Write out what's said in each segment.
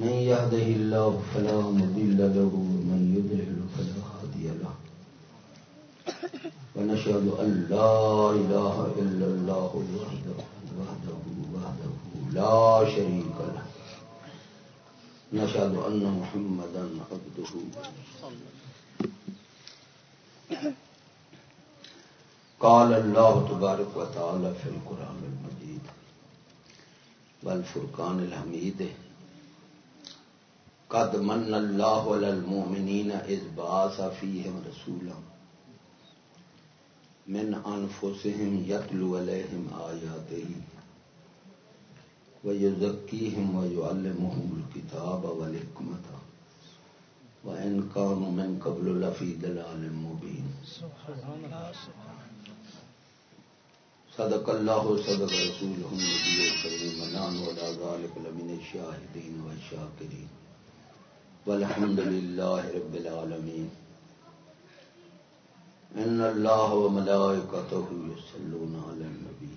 من يهده الله فلا مضل له ومن يضلل فلا هادي له. ونشهد أن لا إله إلا الله وحده وحده وحده لا شريك له. نشهد أن محمدا عبده قال الله تبارك وتعالى في القرآن المجيد والفرقان الحميد قد من الله على المؤمنين إذ بعث فيهم رسولا. من أنفسهم يتلو عليهم آياته ويزكيهم ويعلمهم الكتاب والحكمة. وإن كانوا من قبل لفي دلال مبين. سبحان الله صدق الله صدق رسوله النبي الكريم ونحن على ذلك لمن الشاهدين والشاكرين والحمد لله رب العالمين ان الله وملائكته يصلون على النبي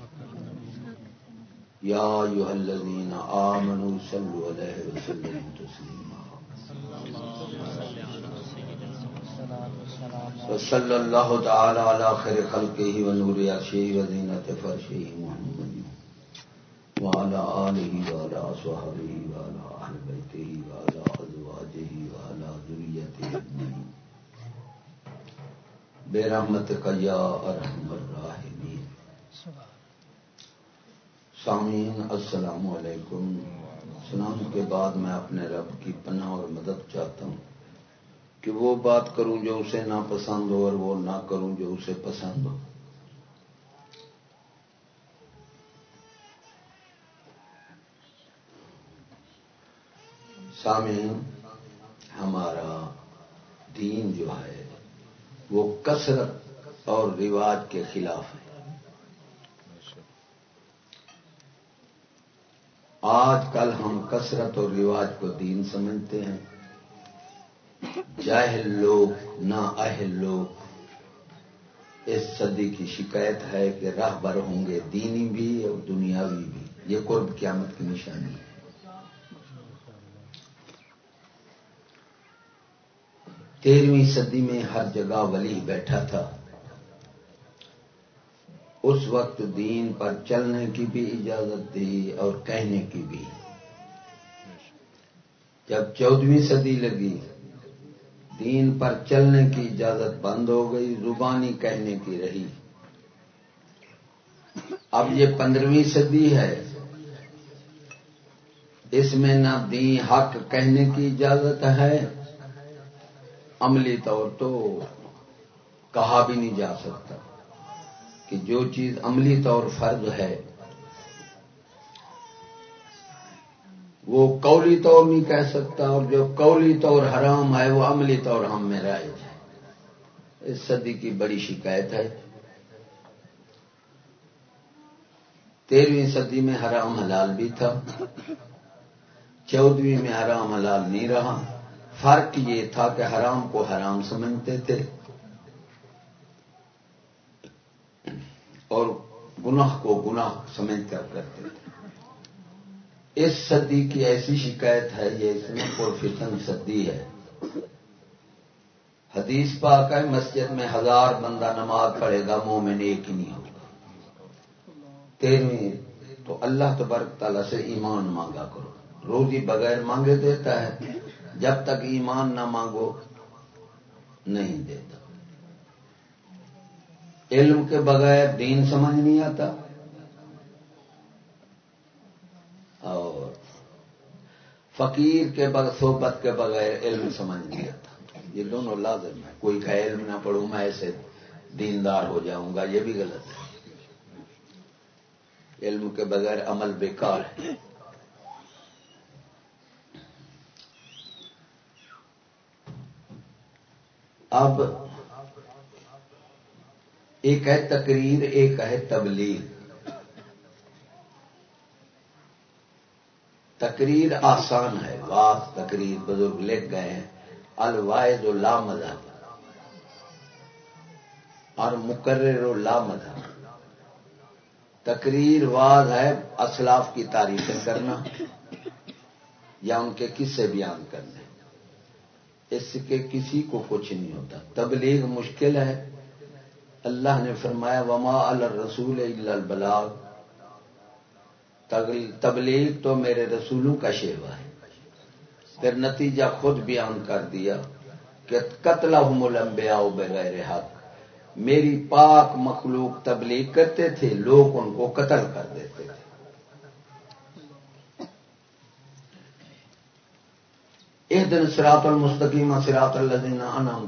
يا ايها الذين امنوا صلوا عليه وسلموا تسليما وصلى الله تعالى على خير خلقه ونور عرشه وزينة فرشه محمد وعلى آله وعلى أصحابه وعلى أهل بيته وعلى ذريته أجمعين برحمتك يا أرحم الراحمين سامعین، السلام علیکم۔ سلام کے بعد میں اپنے رب کی پناہ اور مدد چاہتا ہوں۔ کہ وہ بات کروں جو اسے نہ پسند ہو اور وہ نہ کروں جو اسے پسند ہو۔ سامعین، ہمارا دین جو ہے وہ کثرت اور رواج کے خلاف ہے آج کل ہم کثرت اور رواج کو دین سمجھتے ہیں۔ جاہل لوگ، نا اہل لوگ، اس صدی کی شکایت ہے کہ راہ بر ہوں گے دینی بھی اور دنیاوی بھی۔ یہ قرب قیامت کی نشانی ہے۔ تیرہویں صدی میں ہر جگہ ولی بیٹھا تھا۔ اس وقت دین پر چلنے کی بھی اجازت دی اور کہنے کی بھی۔ جب چودہویں صدی لگی، دین پر چلنے کی اجازت بند ہو گئی، زبانی کہنے کی رہی۔ اب یہ پندرہویں صدی ہے۔ اس میں نہ دین حق کہنے کی اجازت ہے عملی طور تو کہا بھی نہیں جا سکتا کہ جو چیز عملی طور فرض ہے، وہ قولی طور نہیں کہہ سکتا اور جو قولی طور حرام ہے، وہ عملی طور ہم میں رائج ہے۔ اس صدی کی بڑی شکایت ہے۔ تیرہویں صدی میں حرام حلال بھی تھا چودہویں میں حرام حلال نہیں رہا۔ فرق یہ تھا کہ حرام کو حرام سمجھتے تھے اور گناہ کو گناہ سمجھ کر کرتے تھے۔ اس صدی کی ایسی شکایت ہے، یہ اس میں پرفتن صدی ہے۔ حدیث پاک ہے، مسجد میں ہزار بندہ نماز پڑھے گا منہ میں نیک نہیں ہوگا۔ تیرہویں تو اللہ تبارک تعالیٰ سے ایمان مانگا کرو۔ روزی بغیر مانگے دیتا ہے۔ جب تک ایمان نہ مانگو، نہیں دیتا۔ علم کے بغیر دین سمجھ نہیں آتا۔ اور فقیر کے بغیر صحبت کے بغیر علم سمجھ نہیں آتا۔ یہ دونوں لازم ہے کوئی کا علم نہ پڑھوں، میں ایسے دیندار ہو جاؤں گا، یہ بھی غلط ہے۔ علم کے بغیر عمل بیکار ہے۔ اب ایک ہے تقریر، ایک ہے تبلیغ۔ تقریر آسان ہے بات تقریر بزرگ لکھ گئے ہیں الوائد و لا مذہب اور مقرر و لا مذہب تقریر واض ہے، اسلاف کی تعریفیں کرنا یا ان کے قصے بیان کرنے۔ اس کے کسی کو کچھ نہیں ہوتا۔ تبلیغ مشکل ہے۔ اللہ نے فرمایا، وما الرسول البلاغ۔ تبلیغ تو میرے رسولوں کا شیوا ہے۔ پھر نتیجہ خود بیان کر دیا کہ قتل الانبیاء بغیر حق۔ میری پاک مخلوق تبلیغ کرتے تھے، لوگ ان کو قتل کر دیتے تھے۔ ایک دن سراط المستقیم سراط الدین انم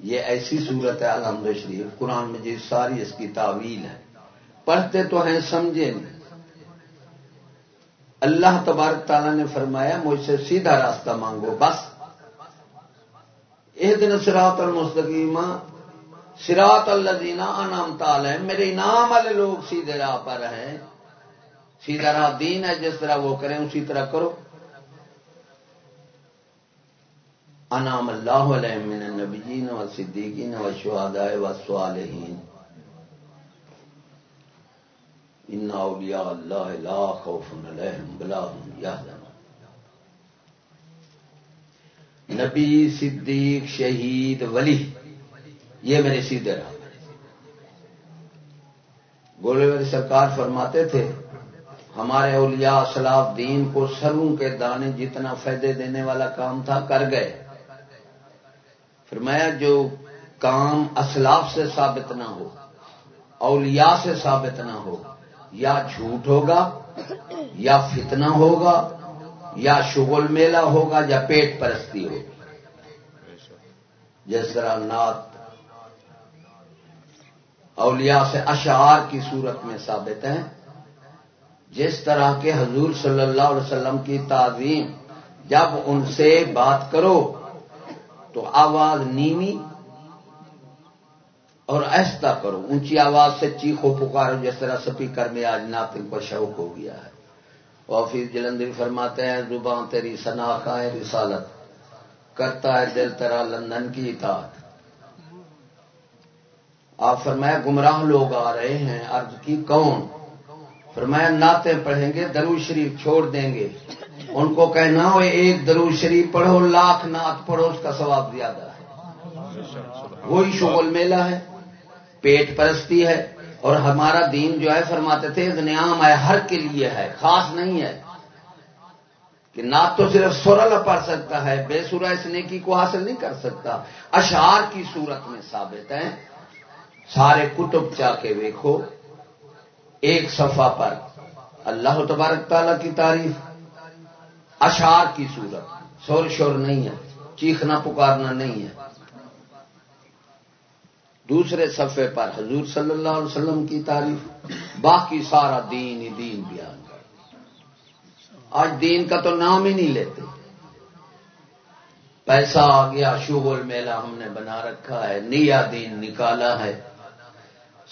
یہ ایسی صورت ہے الحمد شریف، قرآن مجید ساری اس کی تعویل ہے۔ پڑھتے تو ہیں، سمجھے نہیں۔ اللہ تبارک تعالیٰ نے فرمایا، مجھ سے سیدھا راستہ مانگو، بس۔ ایک دن سراط المستقیمہ سراط الزینہ انعام تعالی میرے انعام والے لوگ سیدھے راہ پر ہیں۔ سیدھا راہ دین ہے، جس طرح وہ کریں، اسی طرح کرو۔ انعام اللہ علیہ من النبیین و صدیقین و شہداء و صالحین. ان اولیاء اللہ لا خوف علیہم بلا هم یحزنون. نبی، صدیق، شہید، ولی، یہ میرے سیدھے رہا گولے والی سرکار فرماتے تھے، ہمارے اولیاء سلاف دین کو سروں کے دانے جتنا فائدے دینے والا کام تھا، کر گئے۔ فرمایا جو کام اسلاف سے ثابت نہ ہو، اولیاء سے ثابت نہ ہو، یا جھوٹ ہوگا، یا فتنہ ہوگا، یا شغل میلہ ہوگا، یا پیٹ پرستی ہوگی جس طرح نعت اولیاء سے اشعار کی صورت میں ثابت ہیں، جس طرح کے حضور صلی اللہ علیہ وسلم کی تعظیم، جب ان سے بات کرو تو آواز نیمی اور ایسا کرو، اونچی آواز سے چیخو، پکارو جس طرح سپیکر میں آج ناطق پر شوق ہو گیا ہے۔ اور پھر جلندری فرماتے ہیں، زبان تیری ہے، رسالت کرتا ہے، دل ترا لندن کی اطاعت۔ آپ فرمایا گمراہ لوگ آ رہے ہیں، عرض کی کون؟ فرمایا، نعتیں پڑھیں گے درو شریف چھوڑ دیں گے۔ ان کو کہنا ہو ایک درو شریف پڑھو، لاکھ نعت پڑھو، اس کا ثواب زیادہ ہے۔ وہی شغل میلہ ہے، پیٹ پرستی ہے، اور ہمارا دین جو ہے، فرماتے تھے نعام ہے، ہر کے لیے ہے، خاص نہیں ہے۔ کہ نعت تو صرف سورل پڑھ سکتا ہے، بے سورا اس نیکی کو حاصل نہیں کر سکتا۔ اشعار کی صورت میں ثابت ہیں۔ سارے کتب چاہ کے دیکھو ایک صفحہ پر اللہ تبارک تعالیٰ کی تعریف، اشعار کی صورت۔ شور شور نہیں ہے چیخنا پکارنا نہیں ہے۔ دوسرے صفحے پر حضور صلی اللہ علیہ وسلم کی تعریف، باقی سارا دین ہی دین بیان۔ آج دین کا تو نام ہی نہیں لیتے۔ پیسہ آ گیا شوگل میلہ ہم نے بنا رکھا ہے، نیا دین نکالا ہے۔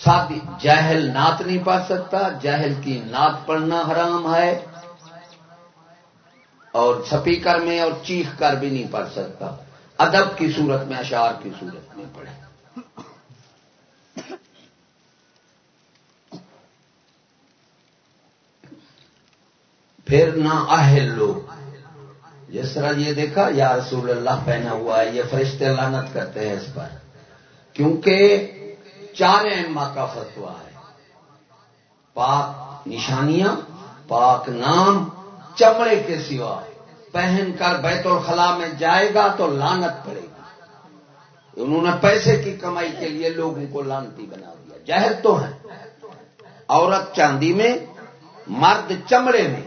ساتھ جہل نعت نہیں پڑھ سکتا جہل کی نعت پڑھنا حرام ہے۔ اور سپیکر میں اور چیخ کر بھی نہیں پڑھ سکتا۔ ادب کی صورت میں، اشعار کی صورت میں پڑھے۔ پھر نہ اہل لوگ۔ جس طرح یہ دیکھا، یا رسول اللہ پہنا ہوا ہے، یہ فرشتے لانت کرتے ہیں اس پر۔ کیونکہ چار اما کا فتوا ہے۔ پاک نشانیاں، پاک نام، چمڑے کے سوا۔ پہن کر بیت الخلا میں جائے گا تو لانت پڑے گی۔ انہوں نے پیسے کی کمائی کے لیے لوگوں کو لانتی بنا دیا۔ جہر تو ہے عورت چاندی میں، مرد چمڑے میں۔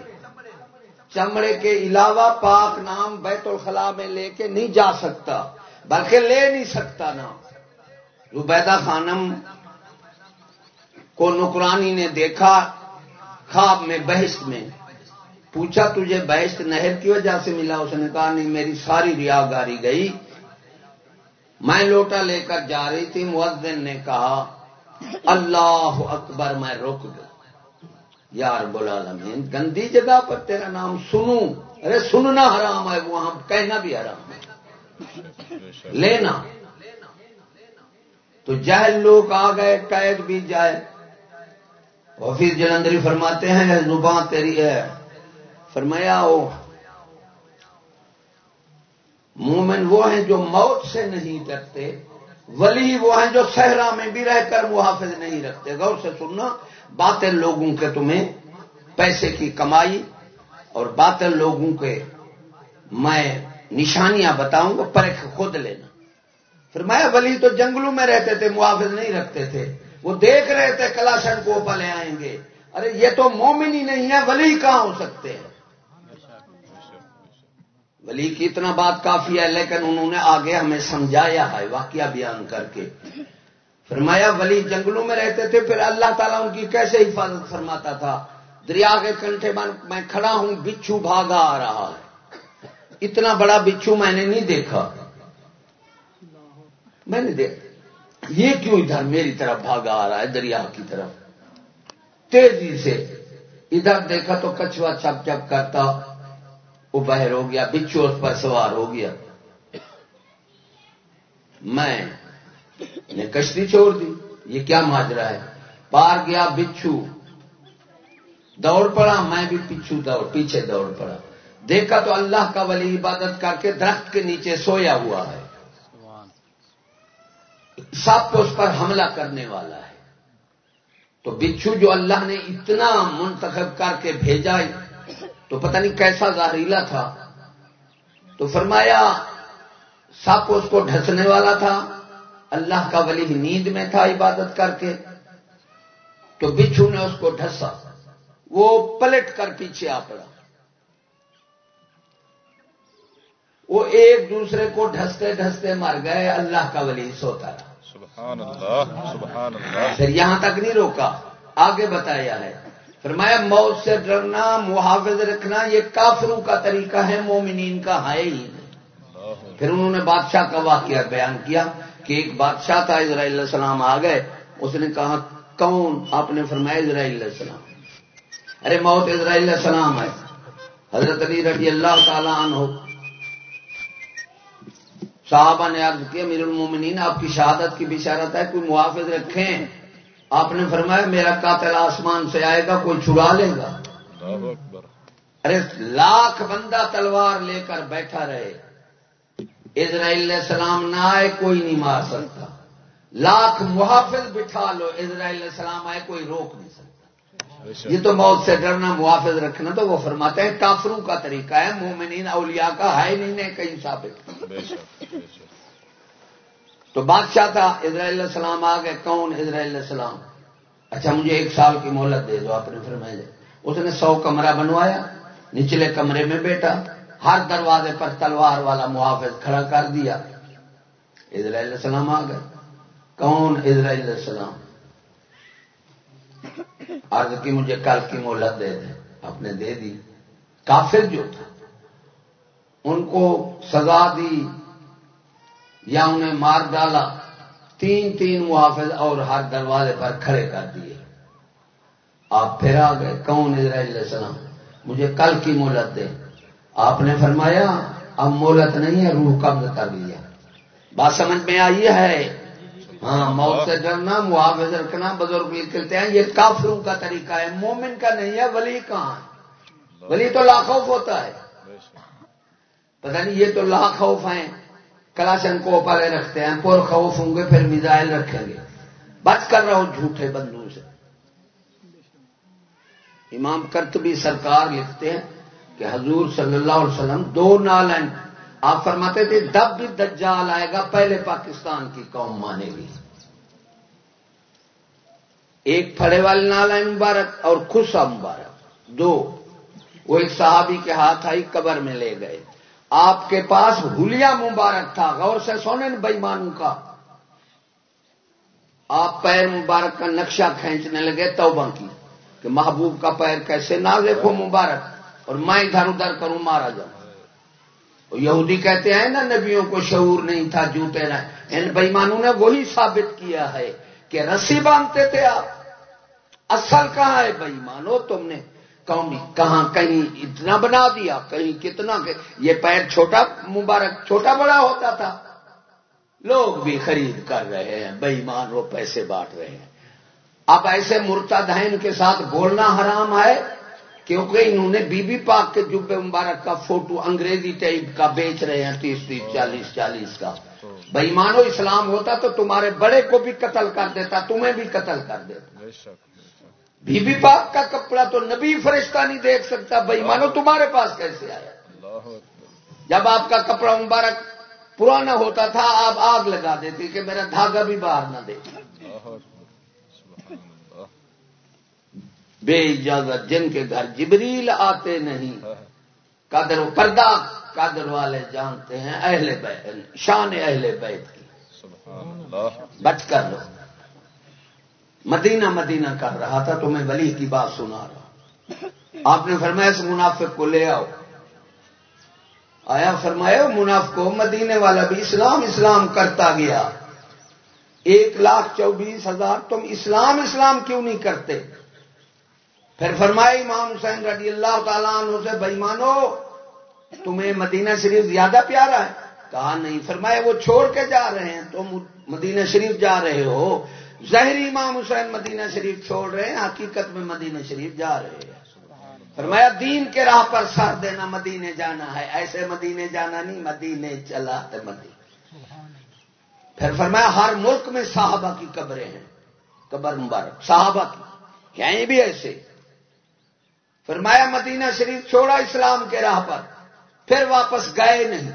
چمڑے کے علاوہ پاک نام بیت الخلا میں لے کے نہیں جا سکتا، بلکہ لے نہیں سکتا نام۔ روبیدہ خانم کو نکرانی نے دیکھا، خواب میں، بحث میں۔ پوچھا، تجھے بحث نہر کی وجہ سے ملا؟ اس نے کہا، نہیں، میری ساری ریا گاری گئی۔ میں لوٹا لے کر جا رہی تھی۔ مؤذن نے کہا، اللہ اکبر، میں رک گیا۔ یار بولا گندی جگہ پر تیرا نام سنوں۔ ارے، سننا حرام ہے، وہاں کہنا بھی حرام ہے۔ لینا۔ تو جہل لوگ آ گئے، قید بھی جائے۔ اور پھر جلندری فرماتے ہیں، زبان تیری ہے۔ فرمایا وہ مومن وہ ہیں جو موت سے نہیں ڈرتے، ولی وہ ہیں جو صحرا میں بھی رہ کر محافظ نہیں رکھتے۔ غور سے سننا، باطل لوگوں کے تمہیں پیسے کی کمائی، اور باطل لوگوں کے میں نشانیاں بتاؤں گا، پرکھ خود لینا۔ پھر میں ولی تو جنگلوں میں رہتے تھے محافظ نہیں رکھتے تھے۔ وہ دیکھ رہے تھے، کلاشن کو پلے آئیں گے۔ ارے، یہ تو مومن ہی نہیں ہے ولی کہاں ہو سکتے ہیں؟ ولی کی اتنا بات کافی ہے، لیکن انہوں نے آگے ہمیں سمجھایا ہے، واقعہ بیان کر کے۔ فرمایا، ولی جنگلوں میں رہتے تھے، پھر اللہ تعالیٰ ان کی کیسے حفاظت فرماتا تھا؟ دریا کے کنٹھے میں کھڑا ہوں، بچھو بھاگا آ رہا ہے۔ اتنا بڑا بچھو میں نے نہیں دیکھا۔ میں نے دیکھا یہ کیوں ادھر میری طرف بھاگا آ رہا ہے دریا کی طرف؟ تیزی سے۔ ادھر دیکھا تو کچھوا چپ چپ کرتا، وہ باہر ہو گیا، بچھو اس پر سوار ہو گیا۔ میں نے کشتی چھوڑ دی، یہ کیا ماجرا ہے؟ پار گیا بچھو۔ دوڑ پڑا، میں بھی پیچھو دوڑ، پیچھے دوڑ پڑا۔ دیکھا تو اللہ کا ولی عبادت کر کے درخت کے نیچے سویا ہوا ہے۔ سب اس پر حملہ کرنے والا ہے۔ تو بچھو جو اللہ نے اتنا منتخب کر کے بھیجا تو پتہ نہیں کیسا زہریلا تھا۔ تو فرمایا، سپ اس کو ڈھسنے والا تھا۔ اللہ کا ولی نیند میں تھا عبادت کر کے۔ تو بچھو نے اس کو ڈھسا۔ وہ پلٹ کر پیچھے آ پڑا۔ وہ ایک دوسرے کو ڈھستے ڈھستے مر گئے۔ اللہ کا ولی سوتا رہا۔ سبحان سبحان اللہ۔ اللہ پھر یہاں تک نہیں روکا۔ آگے بتایا ہے۔ فرمایا موت سے ڈرنا محافظ رکھنا یہ کافروں کا طریقہ ہے مومنین کا ہے ہی پھر انہوں نے بادشاہ کا واقعہ بیان کیا کہ ایک بادشاہ تھا اسرائیل علیہ السلام آ گئے۔ اس نے کہا کون؟ آپ نے فرمایا اسرائیل علیہ السلام۔ ارے موت اسرائیل علیہ السلام ہے۔ حضرت علی رضی اللہ تعالیٰ عنہ صحابہ نے عرض کیا میر المومنین آپ کی شہادت کی بشارت ہے کوئی محافظ رکھیں۔ آپ نے فرمایا میرا قاتل آسمان سے آئے گا کوئی چھڑا لے گا۔ ارے لاکھ بندہ تلوار لے کر بیٹھا رہے۔ اسرائیل علیہ السلام نہ آئے کوئی نہیں مار سکتا۔ لاکھ محافظ بٹھا لو اسرائیل علیہ السلام آئے کوئی روک نہیں سکتا۔ یہ تو موت سے ڈرنا محافظ رکھنا تو وہ فرماتے ہیں کافروں کا طریقہ ہے مومنین اولیاء کا ہے نہیں کہیں ثابت تو بادشاہ تھا اسرائیل علیہ السلام آ گئے کون اسرائیل علیہ السلام؟ اچھا مجھے ایک سال کی مہلت دے دو آپ نے فرمایا اس نے سو کمرہ بنوایا نچلے کمرے میں بیٹا ہر دروازے پر تلوار والا محافظ کھڑا کر دیا۔ اسرائیل علیہ السلام آ گئے کون اسرائیل علیہ السلام؟ عرض کی مجھے کل کی مہلت دے دیں آپ نے دے دی۔ کافر جو تھا، ان کو سزا دی یا انہیں مار ڈالا۔ تین تین محافظ اور ہر دروازے پر کھڑے کر دیے۔ آپ پھر آ گئے۔ کون اسرائیل علیہ السلام۔ مجھے کل کی مہلت دے۔ آپ نے فرمایا، اب مہلت نہیں ہے، روح قبض کر لیا۔ بات سمجھ میں آئی ہے؟ ہاں موت سے ڈرنا محافظ رکھنا بزرگ کہتے ہیں یہ کافروں کا طریقہ ہے، مومن کا نہیں ہے، ولی کہاں ہے؟ ولی تو لاکھوف ہوتا ہے۔ پتہ نہیں، یہ تو لاکھوف ہیں۔ کلاشن کو پالے رکھتے ہیں پور خوف ہوں گے، پھر میزائل رکھیں گے۔ بچ کر رہو جھوٹے بندوں سے۔ امام کرتبی سرکار لکھتے ہیں کہ حضور صلی اللہ علیہ وسلم دو نالین آپ فرماتے تھے، دب بھی دجال آئے گا، پہلے پاکستان کی قوم مانے گی۔ ایک پھڑے والے نالا مبارک اور خوشا مبارک۔ دو، وہ ایک صحابی کے ہاتھ آئی، قبر میں لے گئے۔ آپ کے پاس ہولیا مبارک تھا، غور سے سونے بےمانوں کا۔ آپ پیر مبارک کا نقشہ کھینچنے لگے، توبہ کی کہ محبوب کا پیر کیسے نہ دیکھو مبارک، اور میں ادھر ادھر کروں، مارا جاؤں۔ یہودی کہتے ہیں نا نبیوں کو شعور نہیں تھا جوتے رہے ان بےمانوں نے وہی ثابت کیا ہے کہ رسی باندھتے تھے آپ۔ اصل کہاں ہے؟ بےمانو تم نے۔ قومی، کہاں؟ کہیں اتنا بنا دیا، کہیں کتنا یہ پیر چھوٹا مبارک، چھوٹا بڑا ہوتا تھا۔ لوگ بھی خرید کر رہے ہیں بےمان وہ پیسے بانٹ رہے ہیں۔ اب ایسے مرتا دہن کے ساتھ بولنا حرام ہے کیونکہ انہوں نے بی بی پاک کے جب مبارک کا فوٹو انگریزی ٹائپ کا بیچ رہے ہیں تیس تیس چالیس چالیس کا۔ بھائی مانو اسلام ہوتا تو تمہارے بڑے کو بھی قتل کر دیتا تمہیں بھی قتل کر دیتا۔ بی بی پاک کا کپڑا تو نبی فرشتہ نہیں دیکھ سکتا بھائی مانو تمہارے پاس کیسے آیا؟ جب آپ کا کپڑا مبارک پرانا ہوتا تھا آپ آگ لگا دیتی کہ میرا دھاگا بھی باہر نہ دیکھ بے اجازت جن کے گھر جبریل آتے نہیں۔ قدر و پردہ قدر والے جانتے ہیں اہل بیت شان اہل بیت کی۔ بچ کر لو۔ مدینہ مدینہ کر رہا تھا تو میں ولی کی بات سنا رہا آپ نے فرمایا اس منافق کو لے آؤ۔ آیا فرمایا منافق کو مدینے والا بھی اسلام اسلام کرتا گیا۔ ایک لاکھ چوبیس ہزار تم اسلام اسلام کیوں نہیں کرتے؟ پھر فرمایا امام حسین رضی اللہ تعالیٰ عنہ سے، بھائی مانو، تمہیں مدینہ شریف زیادہ پیارا ہے؟ کہا، نہیں فرمایا، وہ چھوڑ کے جا رہے ہیں، تم مدینہ شریف جا رہے ہو۔ ظہری امام حسین مدینہ شریف چھوڑ رہے ہیں، حقیقت میں مدینہ شریف جا رہے ہیں۔ فرمایا، دین کے راہ پر سر دینا مدینے جانا ہے۔ ایسے مدینے جانا نہیں مدینے چلا مدینے پھر فرمایا، ہر ملک میں صحابہ کی قبریں ہیں، قبر مبارک، صحابہ کی۔ کہیں بھی ایسے۔ فرمایا مدینہ شریف چھوڑا اسلام کے راہ پر، پھر واپس گئے نہیں۔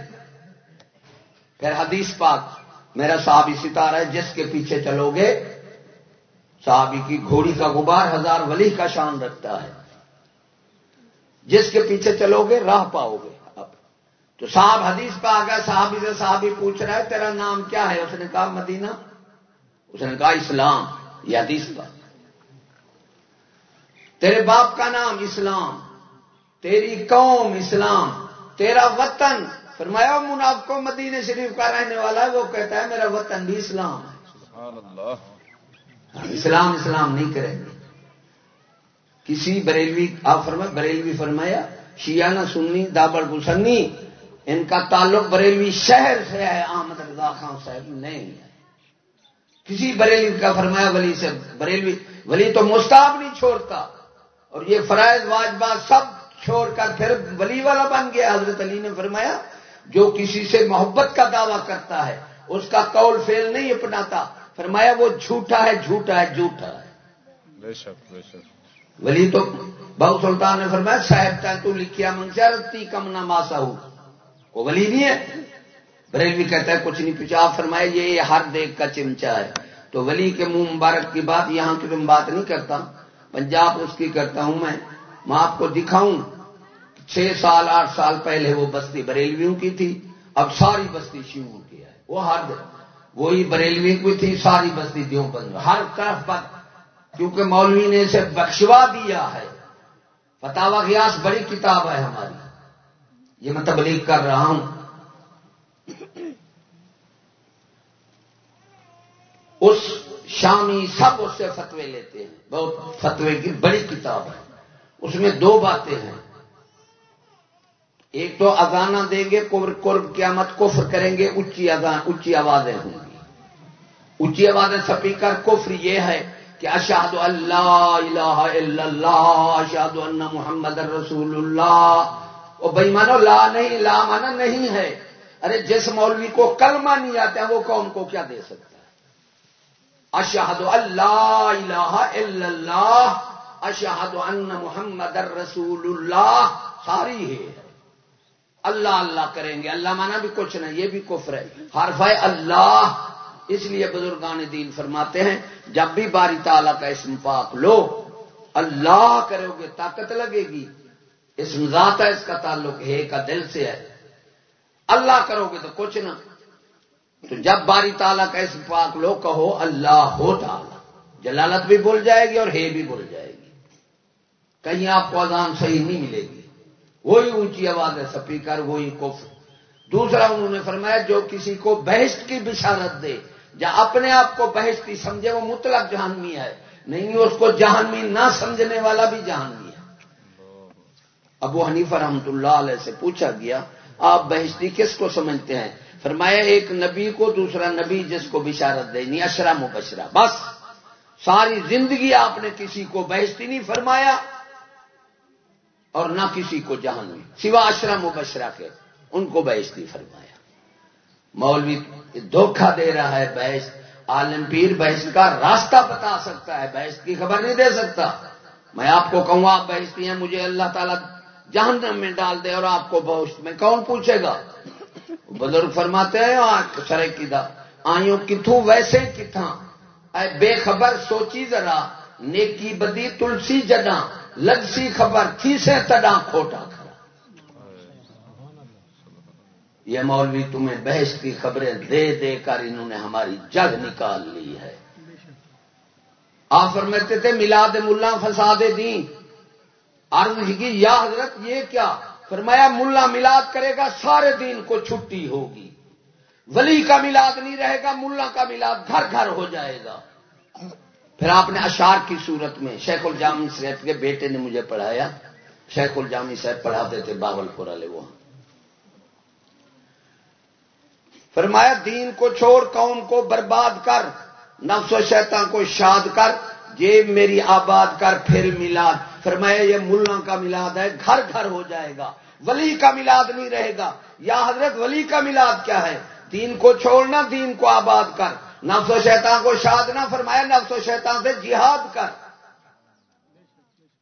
پھر حدیث پاک، میرا صحابی ستارہ ہے، جس کے پیچھے چلو گے، صحابی کی گھوڑی کا غبار ہزار ولی کا شان رکھتا ہے۔ جس کے پیچھے چلو گے، راہ پاؤ گے۔ اب تو صاحب حدیث پہ آ گیا صحابی سے صحابی پوچھ رہا ہے، تیرا نام کیا ہے؟ اس نے کہا مدینہ۔ اس نے کہا اسلام، یہ حدیث پا تیرے باپ کا نام اسلام تیری قوم اسلام تیرا وطن۔ فرمایا مناف کو مدینہ شریف کا رہنے والا ہے وہ کہتا ہے میرا وطن بھی اسلام ہے۔ اسلام اسلام نہیں کریں گے۔ کسی بریلوی آپ فرمائے بریلوی فرمایا شیانہ سنی دابڑ گسنی ان کا تعلق بریلوی شہر سے ہے احمد رضا خان صاحب نہیں ہے۔ کسی بریلوی کا فرمایا ولی سے بریلوی ولی تو مستاب نہیں چھوڑتا۔ اور یہ فرائض واجبہ سب چھوڑ کر پھر ولی والا بن گیا حضرت علی نے فرمایا جو کسی سے محبت کا دعویٰ کرتا ہے اس کا قول فیل نہیں اپناتا فرمایا وہ جھوٹا ہے جھوٹا ہے جھوٹا ہے۔ بے شک بے شک۔ ولی تو بہت سلطان نے فرمایا صاحب کا تو لکھیا منچرتی کم نہ ماسا ہو۔ وہ ولی نہیں ہے۔ بریل بھی کہتا ہے کچھ نہیں پوچھا فرمایا یہ ہر دیکھ کا چمچا ہے۔ تو ولی کے منہ مبارک کی بات یہاں کی تم بات نہیں کرتا۔ پنجاب اس کی کرتا ہوں میں میں آپ کو دکھاؤں۔ چھ سال، آٹھ سال پہلے وہ بستی بریلویوں کی تھی، اب ساری بستی شیو کی ہے۔ وہ ہر وہی بریلوی کی تھی، ساری بستی دیوں بند ہر طرف پر کیونکہ مولوی نے اسے بخشوا دیا ہے۔ فتوا گیاس بڑی کتاب ہے ہماری۔ یہ میں تبلیغ کر رہا ہوں۔ اس شامی سب اس سے فتوے لیتے ہیں۔ بہت فتوے کی بڑی کتاب ہے۔ اس میں دو باتیں ہیں۔ ایک تو اذانہ دیں گے، قرب قیامت کفر کریں گے اچھی اذان اچھی آوازیں ہوں گی۔ اچھی آوازیں سپیکر، کفر یہ ہے کہ اشہد اللہ الہ الا اللہ اشہد ان محمد رسول اللہ۔ وہ بھائی مانو لا نہیں، لا مانا نہیں ہے۔ ارے، جس مولوی کو کلمہ نہیں آتا ہے، وہ کون کو کیا دے سکتا اشہد اللہ الہ الا اللہ اشہد ان محمد رسول اللہ ساری ہے۔ اللہ اللہ کریں گے۔ اللہ مانا بھی کچھ نہیں، یہ بھی کفر ہے۔ حرف ہے اللہ۔ اس لیے بزرگان دین فرماتے ہیں، جب بھی باری تعالیٰ کا اسم پاک لو، اللہ کرو گے، طاقت لگے گی۔ اسم ذات ہے، اس کا تعلق ہے کا دل سے ہے۔ اللہ کرو گے تو کچھ نہ۔ تو جب باری تعالیٰ کا اسم پاک لو کہو، اللہ ہو تعالیٰ جلالت بھی بول جائے گی اور ہے بھی بول جائے گی۔ کہیں آپ کو اذان صحیح نہیں ملے گی۔ وہی اونچی آواز ہے سپیکر، وہی کفر۔ دوسرا انہوں نے فرمایا، جو کسی کو بحث کی بشارت دے یا اپنے آپ کو بحث سمجھے، وہ مطلق جہانوی ہے۔ نہیں، اس کو جہانوی نہ سمجھنے والا بھی جہانوی ہے۔ ابو حنیف رحمت اللہ علیہ سے پوچھا گیا، آپ بحثتی کس کو سمجھتے ہیں؟ فرمایا ایک نبی کو دوسرا نبی جس کو بشارت دے نہیں اشرا مبشرہ بس۔ ساری زندگی آپ نے کسی کو بحثتی نہیں فرمایا اور نہ کسی کو جہان سوا اشرم و بشرا کے ان کو بیشتی فرمایا۔ مولوی دھوکہ دے رہا ہے بیش عالم پیر بحث کا راستہ بتا سکتا ہے بحث کی خبر نہیں دے سکتا۔ میں آپ کو کہوں، آپ بحثتی ہیں، مجھے اللہ تعالیٰ جہنم میں ڈال دے اور آپ کو بہت میں کون پوچھے گا؟ بزرگ فرماتے ہیں سرے کی دا۔ آئیوں کتوں ویسے کتھا اے بے خبر، سوچی ذرا۔ نیکی بدی تلسی جڈا لگسی خبر تھی سے تڈا کھوٹا کھڑا۔ یہ مولوی تمہیں بحث کی خبریں دے دے کر انہوں نے ہماری جگ نکال لی ہے۔ آپ فرماتے تھے ملاد ملا فساد دین عرض کی یا حضرت، یہ کیا؟ فرمایا، ملا ملاد کرے گا، سارے دین کو چھٹی ہوگی۔ ولی کا ملاد نہیں رہے گا، ملا کا ملاد گھر گھر ہو جائے گا۔ پھر آپ نے اشار کی صورت میں، شیخ الجامی صحت کے بیٹے نے مجھے پڑھایا۔ شیخ الجامی صاحب پڑھاتے تھے باول پور والے، وہ۔ فرمایا، دین کو چھوڑ، قوم کو برباد کر، نفس و شیطان کو شاد کر۔ یہ میری آباد کر، پھر میلاد۔ فرمایا، یہ ملا کا میلاد ہے، گھر گھر ہو جائے گا۔ ولی کا میلاد نہیں رہے گا۔ یا حضرت، ولی کا میلاد کیا ہے؟ دین کو چھوڑنا دین کو آباد کر۔ نفس و شیطان کو شاد نہ فرمایا، نفس و شیطان سے جہاد کر۔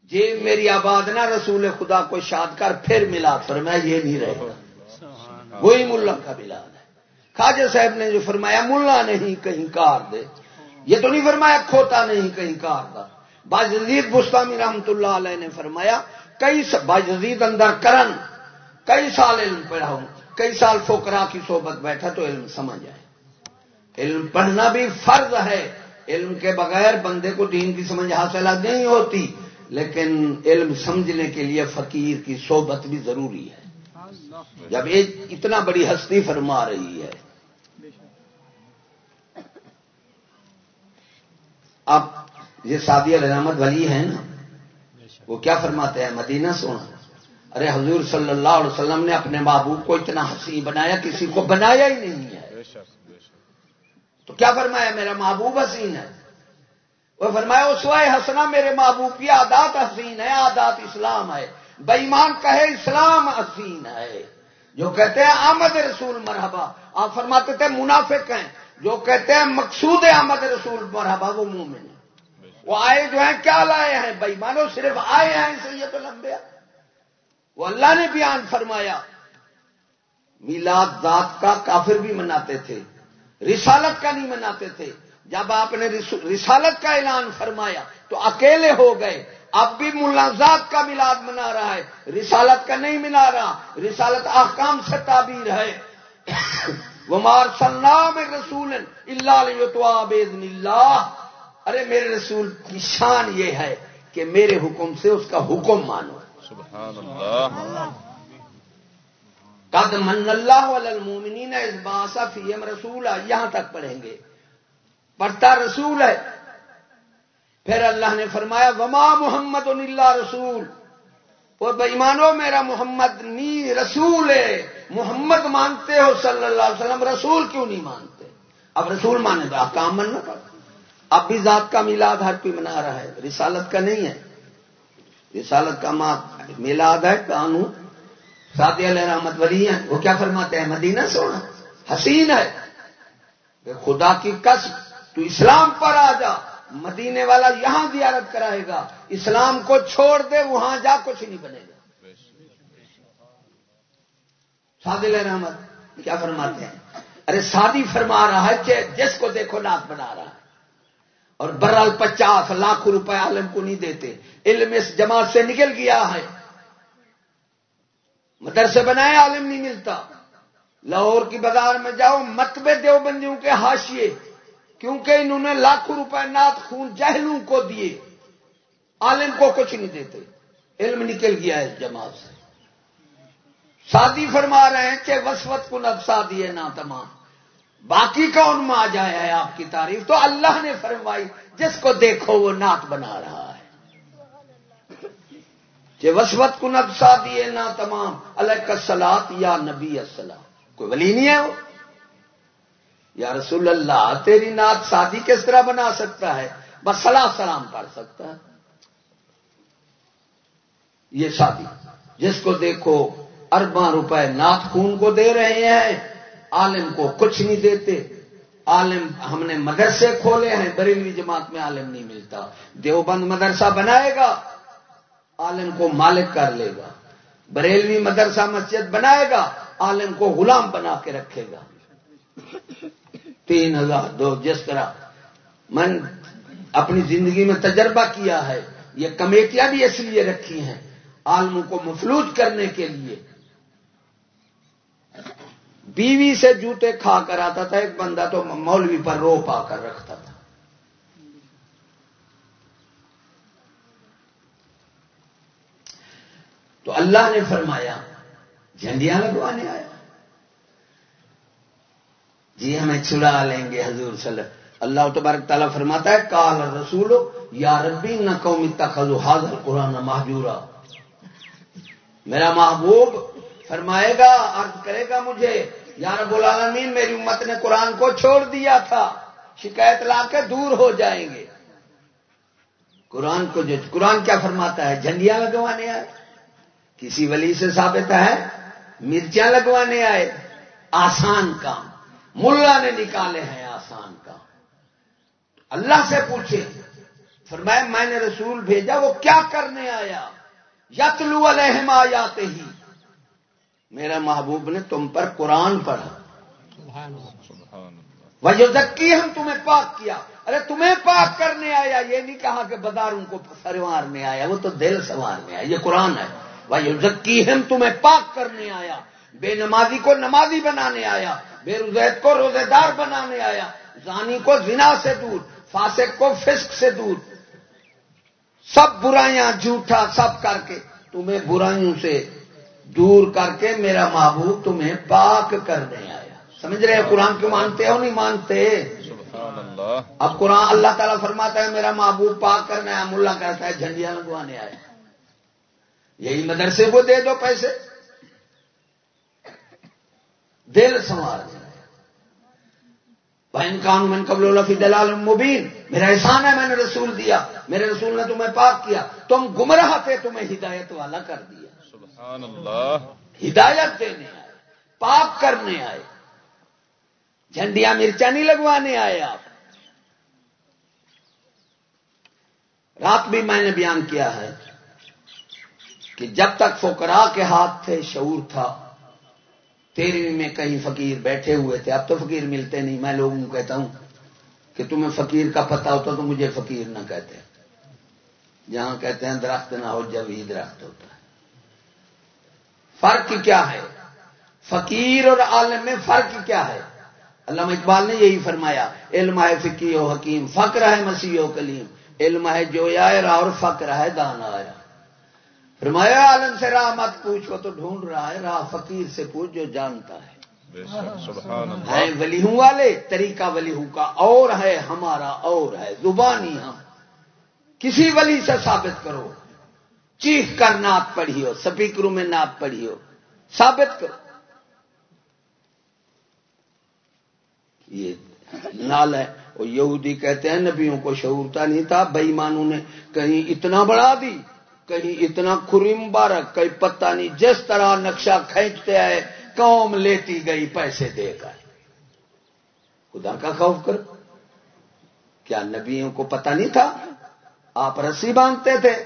جی میری آباد نہ، رسول خدا کو شاد کر، پھر میلاد۔ فرمایا، یہ نہیں رہے گا۔ وہی ملا کا میلاد ہے۔ خواجہ صاحب نے جو فرمایا ملا نہیں، کہیں کار دے۔ یہ تو نہیں فرمایا کھوتا نہیں کہیں کار دا باجزید بستانی رحمت اللہ علیہ نے فرمایا کئی باجزید اندر کرن کئی سال علم پڑھا ہوں کئی سال فوکرا کی صحبت بیٹھا تو علم سمجھ آئے۔ علم پڑھنا بھی فرض ہے علم کے بغیر بندے کو دین کی سمجھ حاصل نہیں ہوتی لیکن علم سمجھنے کے لیے فقیر کی صحبت بھی ضروری ہے۔ جب یہ اتنا بڑی ہستی فرما رہی ہے اب یہ سعدی علامت ولی ہے نا، وہ کیا فرماتے ہیں؟ مدینہ سونا۔ ارے حضور صلی اللہ علیہ وسلم نے اپنے محبوب کو اتنا ہنسی بنایا، کسی کو بنایا ہی نہیں ہے۔ تو کیا فرمایا؟ میرا محبوب حسین ہے۔ وہ فرمایا اس وائے میرے محبوب کی عادات حسین ہے عادات اسلام ہے۔ بےمان کہے اسلام حسین ہے۔ جو کہتے ہیں، آمد رسول مرحبا۔ آپ فرماتے تھے، منافق ہیں۔ جو کہتے ہیں مقصود احمد رسول مرحبا، وہ منہ میں وہ آئے جو ہیں، کیا لائے ہیں؟ بھائی مانو صرف آئے ہیں سید لمبیا وہ اللہ نے بیان فرمایا، میلاد ذات کا کافر بھی مناتے تھے، رسالت کا نہیں مناتے تھے۔ جب آپ نے رسالت کا اعلان فرمایا تو اکیلے ہو گئے۔ اب بھی ملازات کا میلاد منا رہا ہے، رسالت کا نہیں منا رہا۔ رسالت احکام سے تعبیر ہے۔ وہ مار سلام رسول اللہ ارے میرے رسول کی شان یہ ہے کہ میرے حکم سے اس کا حکم مانو۔ سبحان اللہ۔ قد من اللہ والمومنین اس باسا فیم رسول یہاں تک پڑھیں گے۔ پڑھتا رسول ہے۔ پھر اللہ نے فرمایا وما محمد اللہ رسول۔ وہ بےمانو میرا محمد نی رسول ہے۔ محمد مانتے ہو صلی اللہ علیہ وسلم، رسول کیوں نہیں مانتے؟ اب رسول مانے تو آپ کام مننا پڑتا اب بھی ذات کا میلاد ہر کوئی منا رہا ہے۔ رسالت کا نہیں ہے۔ رسالت کا میلاد ہے، قانون۔ ساتھی علیہ رحمت ولی ہیں۔ وہ کیا فرماتے ہیں؟ مدینہ سونا۔ حسین ہے۔ کہ خدا کی کس تو اسلام پر آ جا۔ مدینے والا یہاں زیارت کرائے گا۔ اسلام کو چھوڑ دے، وہاں جا کچھ نہیں بنے گا۔ سعد رحمت، کیا فرماتے ہیں؟ ارے سادی فرما رہا ہے کہ جس کو دیکھو ناک بنا رہا ہے۔ اور برال پچاس لاکھ روپے عالم کو نہیں دیتے۔ علم اس جماعت سے نکل گیا ہے۔ مدرسے بنائے، عالم نہیں ملتا۔ لاہور کی بازار میں جاؤ متبے دیوبندیوں کے ہاشیے کیونکہ انہوں نے لاکھوں روپے نات خون جہلوں کو دیے۔ عالم کو کچھ نہیں دیتے۔ علم نکل گیا ہے اس جماعت سے۔ شادی فرما رہے ہیں کہ وسوت کو نفسا دیے نا تمام۔ باقی کون میں آ جائے ہے آپ کی تعریف۔ تو اللہ نے فرمائی، جس کو دیکھو وہ نعت بنا رہا ہے۔ کہ وسوت کو نفسا دیے نا تمام۔ اللہ کا سلاد یا نبی السلام۔ کوئی ولی نہیں ہے وہ؟ یا رسول اللہ، تیری نعت شادی کس طرح بنا سکتا ہے؟ بس سلا سلام پڑھ سکتا ہے۔ یہ شادی، جس کو دیکھو، ارباں روپے نات خون کو دے رہے ہیں، عالم کو کچھ نہیں دیتے۔ عالم ہم نے مدرسے کھولے ہیں، بریلوی جماعت میں عالم نہیں ملتا۔ دیوبند مدرسہ بنائے گا، عالم کو مالک کر لے گا۔ بریلوی مدرسہ مسجد بنائے گا، عالم کو غلام بنا کے رکھے گا۔ تین ہزار دو جس طرح من اپنی زندگی میں تجربہ کیا ہے، یہ کمیٹیاں بھی اس لیے رکھی ہیں عالموں کو مفلوج کرنے کے لیے۔ بیوی سے جوتے کھا کر آتا تھا، ایک بندہ تو مولوی پر رو پا کر رکھتا تھا۔ تو اللہ نے فرمایا، جھنڈیاں لگوانے آیا جی ہمیں چھڑا لیں گے حضور صلی اللہ اللہ تبارک تعالیٰ فرماتا ہے کال رسول یا ربی نہ قومی تخذ حاضر قرآن محجورا میرا محبوب فرمائے گا، عرض کرے گا مجھے، یا رب العالمین، میری امت نے قرآن کو چھوڑ دیا تھا، شکایت لا کے دور ہو جائیں گے۔ قرآن کو جو، قرآن کیا فرماتا ہے؟ جھنڈیاں لگوانے آئے۔ کسی ولی سے ثابت ہے مرچیاں لگوانے آئے۔ آسان کام۔ ملا نے نکالے ہیں آسان کام اللہ سے پوچھے فرمایا میں نے رسول بھیجا وہ کیا کرنے آیا؟ یتلو علیہم آیاتے ہی میرا محبوب نے تم پر قرآن پڑھا۔ وجہ ذکی ہم تمہیں پاک کیا۔ ارے تمہیں پاک کرنے آیا یہ نہیں کہا کہ بداروں کو سروارنے آیا وہ تو دل سنوارنے آیا یہ قرآن ہے۔ وجہ ذکی ہم تمہیں پاک کرنے آیا۔ بے نمازی کو نمازی بنانے آیا۔ بے روزیت کو روزے دار بنانے آیا۔ زانی کو زنا سے دور فاسق کو فسق سے دور۔ سب برائیاں جھوٹا سب کر کے تمہیں برائیوں سے دور کر کے میرا محبوب تمہیں پاک کرنے آیا۔ سمجھ رہے قرآن کیوں مانتے ہو؟ نہیں مانتے۔ اب قرآن اللہ تعالیٰ فرماتا ہے میرا محبوب پاک کرنا ہے۔ ملا کہتا ہے جھنڈیاں لگوانے آیا۔ یہی مدرسے کو دے دو پیسے۔ دل سنوار بہن کام من قبل فی دلال مبین۔ میرا احسان ہے میں نے رسول دیا۔ میرے رسول نے تمہیں پاک کیا۔ تم گمراہ تھے تمہیں ہدایت والا کر دیا۔ سبحان اللہ۔ ہدایت دینے آئے پاک کرنے آئے۔ جھنڈیاں مرچا نہیں لگوانے آئے آپ۔ رات بھی میں نے بیان کیا ہے کہ جب تک فکرا کے ہاتھ تھے شعور تھا۔ تیرہویں میں کہیں فقیر بیٹھے ہوئے تھے، اب تو فقیر ملتے نہیں، میں لوگوں کو کہتا ہوں کہ تمہیں فقیر کا پتہ ہوتا تو مجھے فقیر نہ کہتے۔ جہاں کہتے ہیں درخت نہ ہو، جب ہی درخت ہوتا ہے۔ فرق کیا ہے؟ فقیر اور عالم میں فرق کیا ہے؟ علامہ اقبال نے یہی فرمایا، علم ہے فکی و حکیم، فقر ہے مسیح و کلیم۔ علم ہے جو اور فقر ہے دانا آیا۔ فرمایا عالم سے راہ مت پوچھ وہ تو ڈھونڈ رہا ہے راہ فقیر سے پوچھ جو جانتا ہے۔ ولی ہوں والے طریقہ ولی ہوں کا اور ہے ہمارا اور ہے زبانی ہم۔ کسی ولی سے ثابت کرو۔ چیخ کر نعت پڑھی ہو سپیکروں میں نعت پڑھی ہو ثابت کرو۔ یہ نال ہے۔ وہ یہودی کہتے ہیں نبیوں کو شعورتا نہیں تھا بئیمانوں نے کہیں اتنا بڑھا دی۔ کہیں اتنا خریم بارک کہیں پتہ نہیں جس طرح نقشہ کھینچتے آئے، قوم لیتی گئی پیسے دے کر۔ خدا کا خوف کر۔ کیا نبیوں کو پتہ نہیں تھا؟ آپ رسی باندھتے تھے۔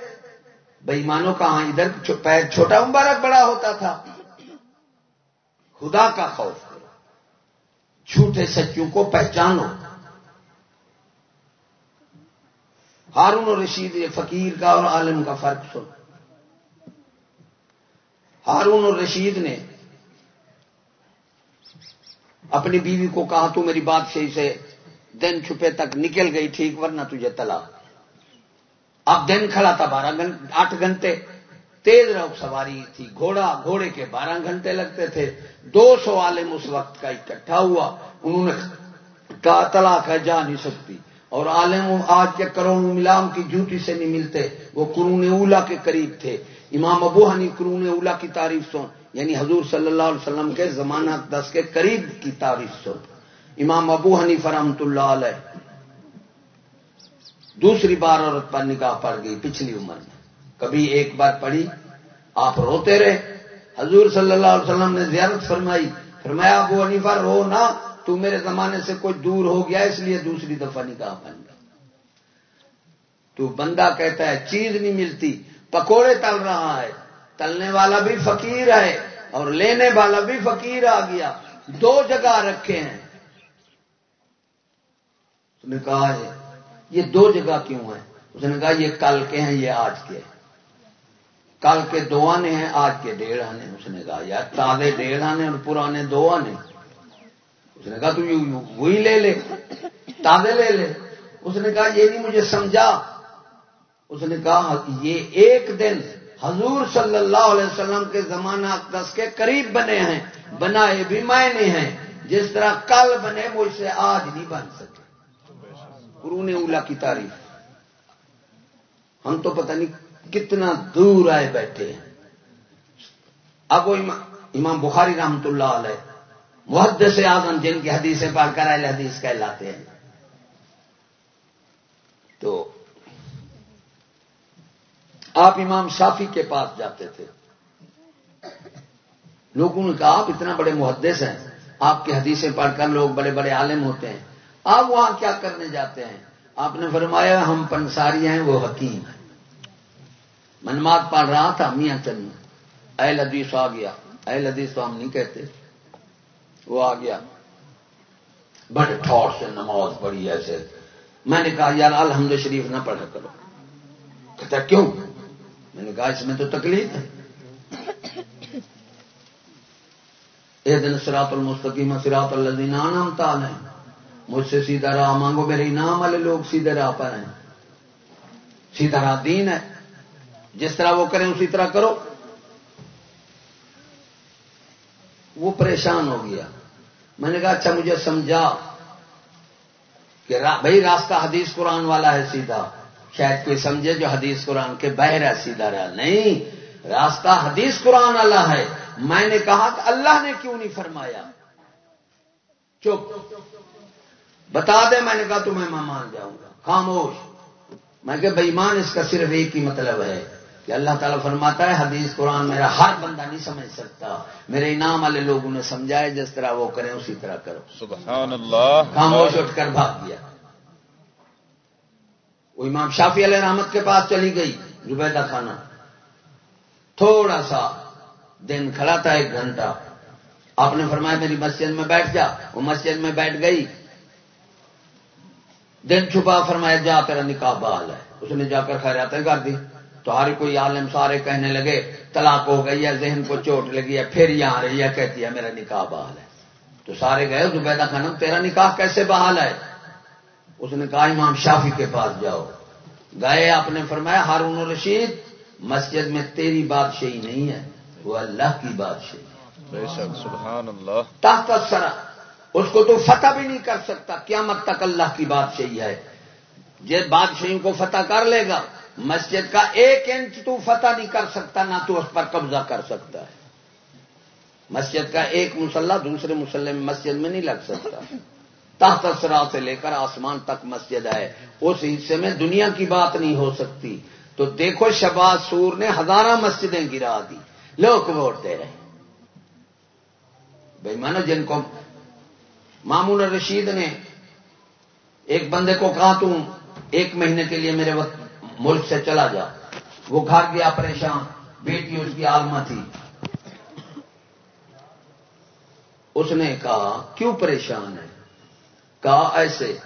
بھائی مانو کہاں ادھر پیر چھوٹا مبارک بڑا ہوتا تھا۔ خدا کا خوف کرو جھوٹے سچوں کو پہچانو۔ ہارون اور رشید یہ فقیر کا اور عالم کا فرق سن ہارون اور رشید نے اپنی بیوی کو کہا، تو میری بات صحیح سے دن چھپے تک نکل گئی ٹھیک، ورنہ تجھے تلا اب دن کھڑا تھا، بارہ گھنٹے آٹھ گھنٹے تیز رو سواری تھی۔ گھوڑا، گھوڑے کے بارہ گھنٹے لگتے تھے۔ دو سو عالم اس وقت کا اکٹھا ہوا۔ انہوں نے کہا، طلاق ہے، جا نہیں سکتی۔ اور عالم آج کے کروڑوں ملام کی جوتی سے نہیں ملتے۔ وہ قرون اولا کے قریب تھے۔ امام ابو ہنی قرون اولا کی تعریف سن۔ یعنی حضور صلی اللہ علیہ وسلم کے زمانہ دس کے قریب کی تعریف سن۔ امام ابو ہنی فرحمت اللہ علیہ۔ دوسری بار عورت پر نکاح پڑ گئی پچھلی عمر میں۔ کبھی ایک بار پڑی آپ روتے رہے۔ حضور صلی اللہ علیہ وسلم نے زیارت فرمائی۔ فرمایا، ابو حنیفہ، رو نہ۔ تو میرے زمانے سے کوئی دور ہو گیا، اس لیے دوسری دفعہ نکاح بن گیا تو بندہ کہتا ہے، چیز نہیں ملتی۔ پکوڑے تل رہا ہے، تلنے والا بھی فقیر ہے اور لینے والا بھی فقیر آ گیا۔ دو جگہ رکھے ہیں۔ اس نے کہا ہے، یہ دو جگہ کیوں ہیں اس نے کہا، یہ کل کے ہیں، یہ آج کے۔ کل کے دو آنے ہیں، آج کے ڈیڑھ آنے اس نے کہا، یار تازے ڈیڑھ آنے اور پرانے دو آنے اس نے کہا، تو وہی لے لے، تازے لے لے۔ اس نے کہا، یہ نہیں مجھے سمجھا۔ اس نے کہا، یہ ایک دن حضور صلی اللہ علیہ وسلم کے زمانہ دس کے قریب بنے ہیں، بنائے بھی معنی ہیں۔ جس طرح کل بنے، وہ اسے آج نہیں بن سکے۔ قرون اولا کی تعریف۔ ہم تو پتہ نہیں کتنا دور آئے بیٹھے ہیں۔ اب وہ امام بخاری رحمت اللہ علیہ محدث سے آزم جن کی حدیثیں پڑھ کر اہل حدیث کہلاتے ہیں تو آپ امام شافی کے پاس جاتے تھے۔ لوگوں نے کہا، آپ اتنا بڑے محدث ہیں، آپ کی حدیثیں پڑھ کر، لوگ بڑے بڑے عالم ہوتے ہیں۔ آپ وہاں کیا کرنے جاتے ہیں؟ آپ نے فرمایا، ہم پنساری ہیں، وہ حکیم ہیں۔ منمات پڑھ رہا تھا، میاں چند اے لدیس آ گیا۔ اے لدیس تو ہم نہیں کہتے۔ وہ آ گیا۔ بڑے ٹھوٹ سے نماز پڑھی ایسے۔ میں نے کہا، یار، الحمد شریف نہ پڑھا کرو۔ کہتا، کیوں؟ میں نے کہا، اس میں تو تکلیف ہے۔ اے دن سراط المستقیم سراط الدین نام تال ہے مجھ سے سیدھا راہ مانگو، میرے انعام والے لوگ سیدھے راہ پر ہیں۔ سیدھا راہ دین ہے۔ جس طرح وہ کریں، اسی طرح کرو۔ وہ پریشان ہو گیا۔ میں نے کہا اچھا مجھے سمجھا کہ بھائی، راستہ حدیث قرآن والا ہے سیدھا۔ شاید کوئی سمجھے جو حدیث قرآن کے بہر ہے سیدھا رہا۔ نہیں، راستہ حدیث قرآن والا ہے۔ میں نے کہا کہ اللہ نے کیوں نہیں فرمایا؟ چپ۔ بتا دے، میں نے کہا تمہیں میں مان جاؤں گا۔ خاموش۔ میں کہ بےمان اس کا صرف ایک ہی مطلب ہے۔ کہ اللہ تعالیٰ فرماتا ہے حدیث قرآن میرا ہر بندہ نہیں سمجھ سکتا۔ میرے انعام والے لوگوں نے سمجھائے جس طرح وہ کریں اسی طرح کرو۔ سبحان اللہ۔ خاموش اٹھ کر بھاگ گیا۔ وہ امام شافی علیہ رحمت کے پاس چلی گئی زبیدہ خانہ۔ تھوڑا سا دن کھڑا تھا ایک گھنٹہ۔ آپ نے فرمایا میری مسجد میں بیٹھ جا۔ وہ مسجد میں بیٹھ گئی۔ دن چھپا فرمایا جا تیرا نکاح بال ہے۔ اس نے جا کر خیراتیں کر دی۔ تو ہر کوئی عالم سارے کہنے لگے طلاق ہو گئی ہے ذہن کو چوٹ لگی ہے پھر یہاں رہی ہے کہتی ہے میرا نکاح بحال ہے۔ تو سارے گئے زبیدہ خانم تیرا نکاح کیسے بحال ہے؟ اس نے کہا امام شافی کے پاس جاؤ۔ گئے آپ نے فرمایا ہارون رشید مسجد میں تیری بادشاہی نہیں ہے وہ اللہ کی بادشاہی سبحان اللہ۔ تحت سرا اس کو تو فتح بھی نہیں کر سکتا قیامت تک اللہ کی بادشاہی ہے۔ جس بادشاہیوں کو فتح کر لے گا۔ مسجد کا ایک انچ تو فتح نہیں کر سکتا، نہ تو اس پر قبضہ کر سکتا ہے۔ مسجد کا ایک مسلح دوسرے مسلح میں مسجد میں نہیں لگ سکتا۔ تحت سرا سے لے کر آسمان تک مسجد ہے۔ اس حصے میں دنیا کی بات نہیں ہو سکتی۔ تو دیکھو شباز سور نے ہزارہ مسجدیں گرا دی۔ لوگ ووٹ دے رہے۔ بھائی مانو جن کو مامون رشید نے ایک بندے کو کہا، تم ایک مہینے کے لیے میرے وقت ملک سے چلا جا۔ وہ گھر گیا پریشان، بیٹی اس کی عالمہ تھی۔ اس نے کہا، کیوں پریشان ہے؟ کہا، ایسے۔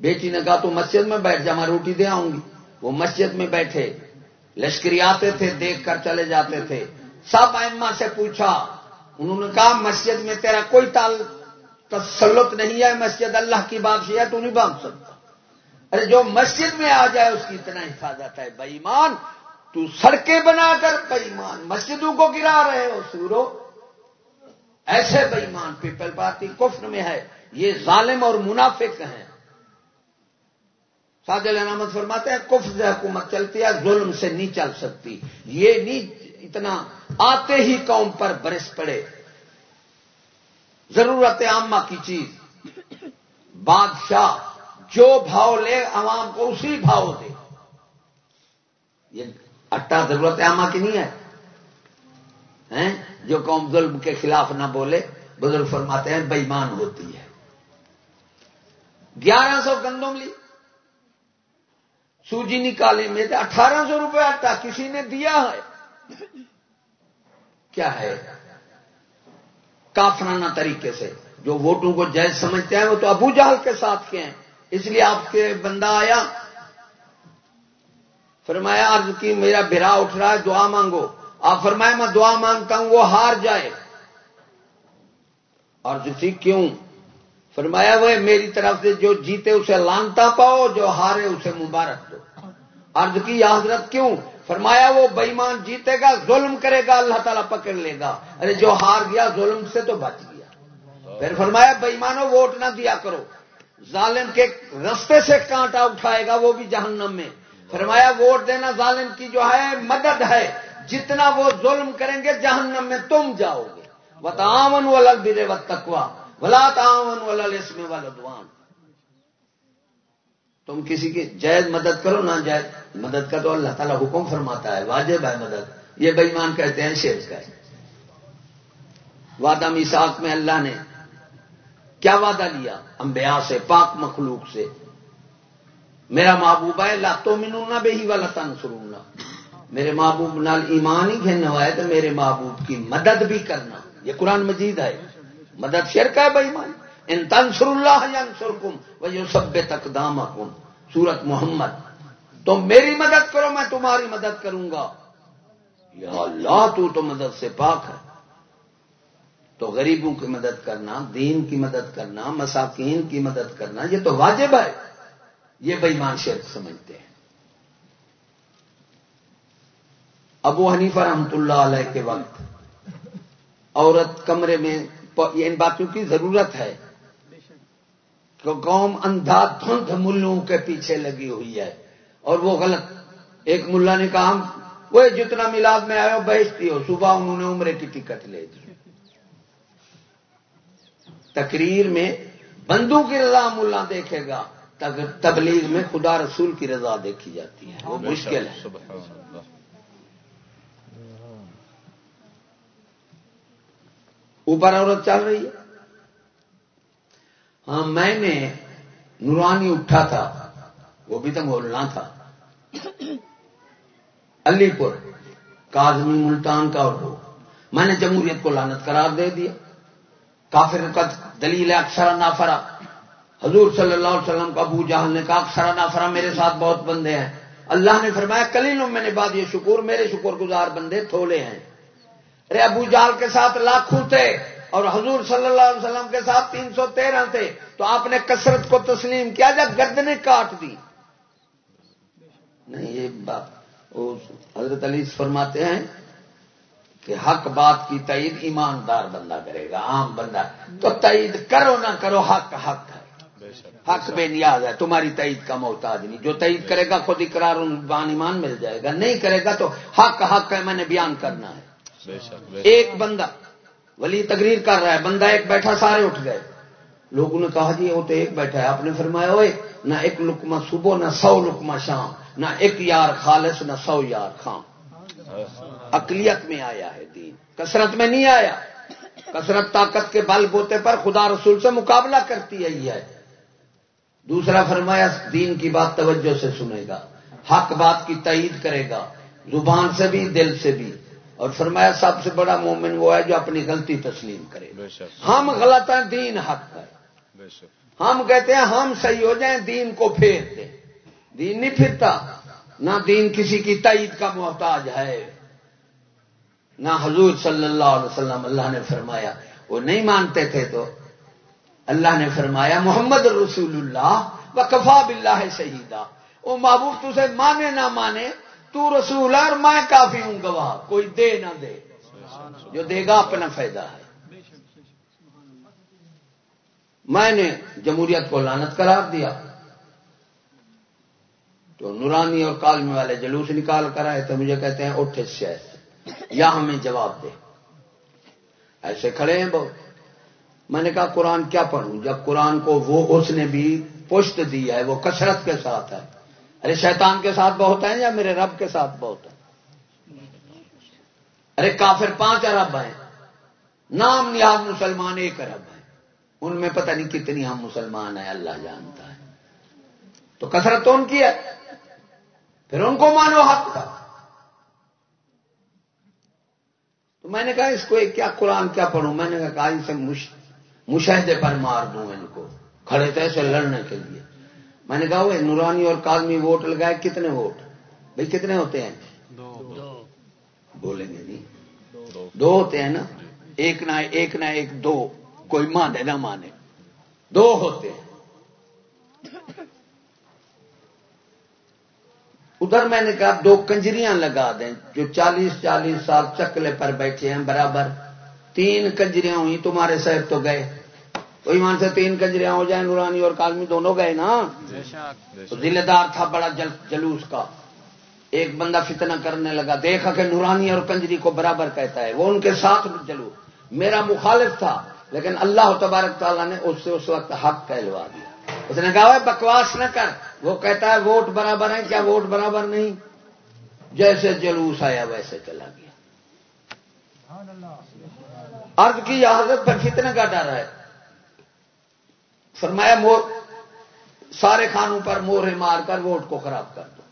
بیٹی نے کہا، تو مسجد میں بیٹھ جا، میں روٹی دے آؤں گی۔ وہ مسجد میں بیٹھے۔ لشکری آتے تھے، دیکھ کر چلے جاتے تھے۔ سب ایما سے پوچھا، انہوں نے کہا، مسجد میں تیرا کوئی تال تسلط نہیں ہے؟ مسجد اللہ کی بات ہے تو نہیں باندھ سکتا۔ ارے جو مسجد میں آ جائے اس کی اتنا حفاظت ہے بےمان تو سڑکیں بنا کر بےمان مسجدوں کو گرا رہے ہو، سورو۔ ایسے بےمان پیپل پارٹی کفر میں ہے۔ یہ ظالم اور منافق ہیں۔ ساجل علامت فرماتے ہیں، کفر سے حکومت چلتی ہے، ظلم سے نہیں چل سکتی۔ یہ نہیں اتنا آتے ہی قوم پر برس پڑے۔ ضرورت عامہ کی چیز۔ بادشاہ۔ جو بھاؤ لے عوام کو اسی بھاؤ دے۔ یہ اٹا ضرورت عامہ کی نہیں ہے۔ ہیں؟ جو قوم ظلم کے خلاف نہ بولے، بزرگ فرماتے ہیں بےمان ہوتی ہے۔ گیارہ سو گندم لی۔ سوجی نکالے میں اٹھارہ سو روپے آتا کسی نے دیا ہے؟ کیا ہے؟ کافرانہ طریقے سے۔ جو ووٹوں کو جائز سمجھتے ہیں، وہ تو ابو جہل کے ساتھ کے ہیں۔ اس لیے آپ کے بندہ آیا، فرمایا، عرض کی، میرا برا اٹھ رہا ہے، دعا مانگو۔ آپ فرمایا، میں دعا مانگتا ہوں، وہ ہار جائے۔ عرض کی کیوں؟ فرمایا، وہ میری طرف سے جو جیتے، اسے لانتا پاؤ، جو ہارے، اسے مبارک دو۔ عرض کی، یا حضرت، کیوں؟ فرمایا، وہ بےمان جیتے گا، ظلم کرے گا، اللہ تعالیٰ پکڑ لے گا۔ ارے، جو ہار گیا، ظلم سے تو بچ گیا۔ پھر فرمایا بےمانو ووٹ نہ دیا کرو۔ ظالم کے رستے سے کانٹا اٹھائے گا، وہ بھی جہنم میں۔ فرمایا، ووٹ دینا ظالم کی جو ہے مدد ہے۔ جتنا وہ ظلم کریں گے، جہنم میں تم جاؤ گے۔ وہ تعاون و الگ برے و تکوا بلا تعاون و اس میں والدوان تم کسی کی جائز مدد کرو نہ جائز مدد کا تو اللہ تعالیٰ حکم فرماتا ہے۔ واجب ہے مدد۔ یہ بےمان کہتے ہیں شیر کا وعدہ میساک میں اللہ نے کیا وعدہ لیا انبیاء سے، پاک مخلوق سے۔ میرا محبوب ہے، لا تو منونا بے ہی والا تن میرے محبوب نال ایمان ہی گھن ہے تو میرے محبوب کی مدد بھی کرنا۔ یہ قرآن مجید ہے۔ مدد شرک ہے بھائی مان ان تنسر اللہ سرکم وہ جو سب تک سورت محمد۔ تم میری مدد کرو، میں تمہاری مدد کروں گا۔ یا اللہ، تو تو مدد سے پاک ہے۔ تو غریبوں کی مدد کرنا، دین کی مدد کرنا، مساکین کی مدد کرنا، یہ تو واجب ہے۔ یہ بےمان شرک سمجھتے ہیں۔ ابو حنیفہ رحمت اللہ علیہ کے وقت عورت کمرے میں ان باتوں کی ضرورت ہے۔ کہ قوم اندھا دھند ملوں کے پیچھے لگی ہوئی ہے۔ اور وہ غلط ایک ملا نے کہا وہ جتنا میلاد میں آئے ہو بیچتی ہو۔ صبح انہوں نے عمرے کی ٹکٹ لے دی۔ تقریر میں بندوں کی رضا ملا دیکھے گا تبلیغ میں خدا رسول کی رضا دیکھی جاتی ہے وہ مشکل ہے۔ اوپر عورت چل رہی ہے۔ ہاں میں نے نورانی اٹھا تھا وہ بھی تو بولنا تھا۔ علی پور کاظمی ملتان کا اور وہ۔ میں نے جمہوریت کو لانت قرار دے دیا۔ کافر کا دلیل ہے اکثر نافرا۔ حضور صلی اللہ علیہ وسلم کا ابو جہل نے کہا، اکثر نافرا میرے ساتھ بہت بندے ہیں۔ اللہ نے فرمایا کلیلوں میں نے بعد یہ شکر، میرے شکر گزار بندے تھوڑے ہیں۔ ارے ابو جال کے ساتھ لاکھوں تھے اور حضور صلی اللہ علیہ وسلم کے ساتھ تین سو تیرہ تھے، تو آپ نے کثرت کو تسلیم کیا جب گردنے کاٹ دی؟ نہیں، یہ بات حضرت علی فرماتے ہیں کہ حق بات کی تعید ایماندار بندہ کرے گا، عام بندہ۔ تو تعید کرو نہ کرو، حق حق ہے۔ حق بے نیاز ہے، تمہاری تعید کا محتاج نہیں۔ جو تعید کرے گا، خود اقرار بان ایمان مل جائے گا۔ نہیں کرے گا تو حق حق ہے، میں نے بیان کرنا ہے۔ ایک بندہ، ولی تقریر کر رہا ہے، بندہ ایک بیٹھا، سارے اٹھ گئے۔ لوگوں نے کہا جی وہ تو ایک بیٹھا ہے۔ آپ نے فرمایا ہوئے نہ ایک لکما صبح، نہ سو لکما شام، نہ ایک یار خالص، نہ سو یار خام۔ اقلیت میں آیا ہے دین۔ کثرت میں نہیں آیا۔ کثرت طاقت کے بل بوتے پر خدا رسول سے مقابلہ کرتی ہے دوسرا فرمایا دین کی بات توجہ سے سنے گا۔ حق بات کی تعید کرے گا۔ زبان سے بھی دل سے بھی۔ اور فرمایا سب سے بڑا مومن وہ ہے جو اپنی غلطی تسلیم کرے۔ ہم غلط ہیں دین حق ہے۔ ہم کہتے ہیں ہم صحیح ہو جائیں دین کو پھیر دیں۔ دین نہیں پھرتا۔ نہ دین کسی کی تعید کا محتاج ہے، نہ حضور صلی اللہ علیہ وسلم اللہ نے فرمایا۔ وہ نہیں مانتے تھے تو اللہ نے فرمایا، محمد رسول اللہ و کفا بلّہ شہیدہ وہ محبوب تجھے مانے نہ مانے، تو رسول اور میں کافی ہوں گواہ، کوئی دے نہ دے۔ جو دے گا اپنا فائدہ ہے۔ میں نے جمہوریت کو لانت قرار دیا۔ تو نورانی اور کالمی والے جلوس نکال کر آئے تو مجھے کہتے ہیں اٹھے شہر یا ہمیں جواب دے۔ ایسے کھڑے ہیں بہت۔ میں نے کہا، قرآن کیا پڑھوں؟ جب قرآن کو وہ اس نے بھی پشت دی ہے، وہ کثرت کے ساتھ ہے۔ ارے، شیطان کے ساتھ بہت ہیں یا میرے رب کے ساتھ بہت ہیں؟ ارے، کافر پانچ ارب ہیں۔ نام نیاز مسلمان ایک ارب ہیں۔ ان میں پتہ نہیں کتنی ہم مسلمان ہیں، اللہ جانتا ہے۔ تو کثرت تو ان کی ہے۔ پھر ان کو مانو حق تھا تو میں نے کہا اس کو کیا قرآن کیا پڑھوں؟ میں نے کہا ان سے مشاہدے پر مار دوں ان کو کھڑے تھے ایسے لڑنے کے لیے۔ میں نے کہا وہ نورانی اور کالمی ووٹ لگائے کتنے ووٹ؟ بھائی کتنے ہوتے ہیں؟ دو۔ بولیں گے نہیں۔ دو ہوتے ہیں نا؟ ایک نہ ایک نہ ایک دو کوئی مانے نہ مانے۔ دو ہوتے ہیں۔ ادھر میں نے کہا دو کنجریاں لگا دیں جو چالیس چالیس سال چکلے پر بیٹھے ہیں برابر۔ تین کنجریاں ہوئی تمہارے سیر تو گئے۔ تو ایمان سے تین کنجریاں ہو جائیں نورانی اور کالمی دونوں گئے نا؟ تو دار تھا بڑا جل جلوس کا۔ ایک بندہ فتنہ کرنے لگا۔ دیکھا کہ نورانی اور کنجری کو برابر کہتا ہے۔ وہ ان کے ساتھ جلو۔ میرا مخالف تھا لیکن اللہ تبارک تعالیٰ نے اس سے اس وقت حق کہلوا دیا۔ اس نے کہا بکواس نہ کر. وہ کہتا ہے، ووٹ برابر ہے کیا ووٹ برابر نہیں؟ جیسے جلوس آیا ویسے چلا گیا۔ ارد کی حضرت پر فتنے کا ڈر ہے؟ فرمایا مور سارے خانوں پر مورے مار کر ووٹ کو خراب کر دو۔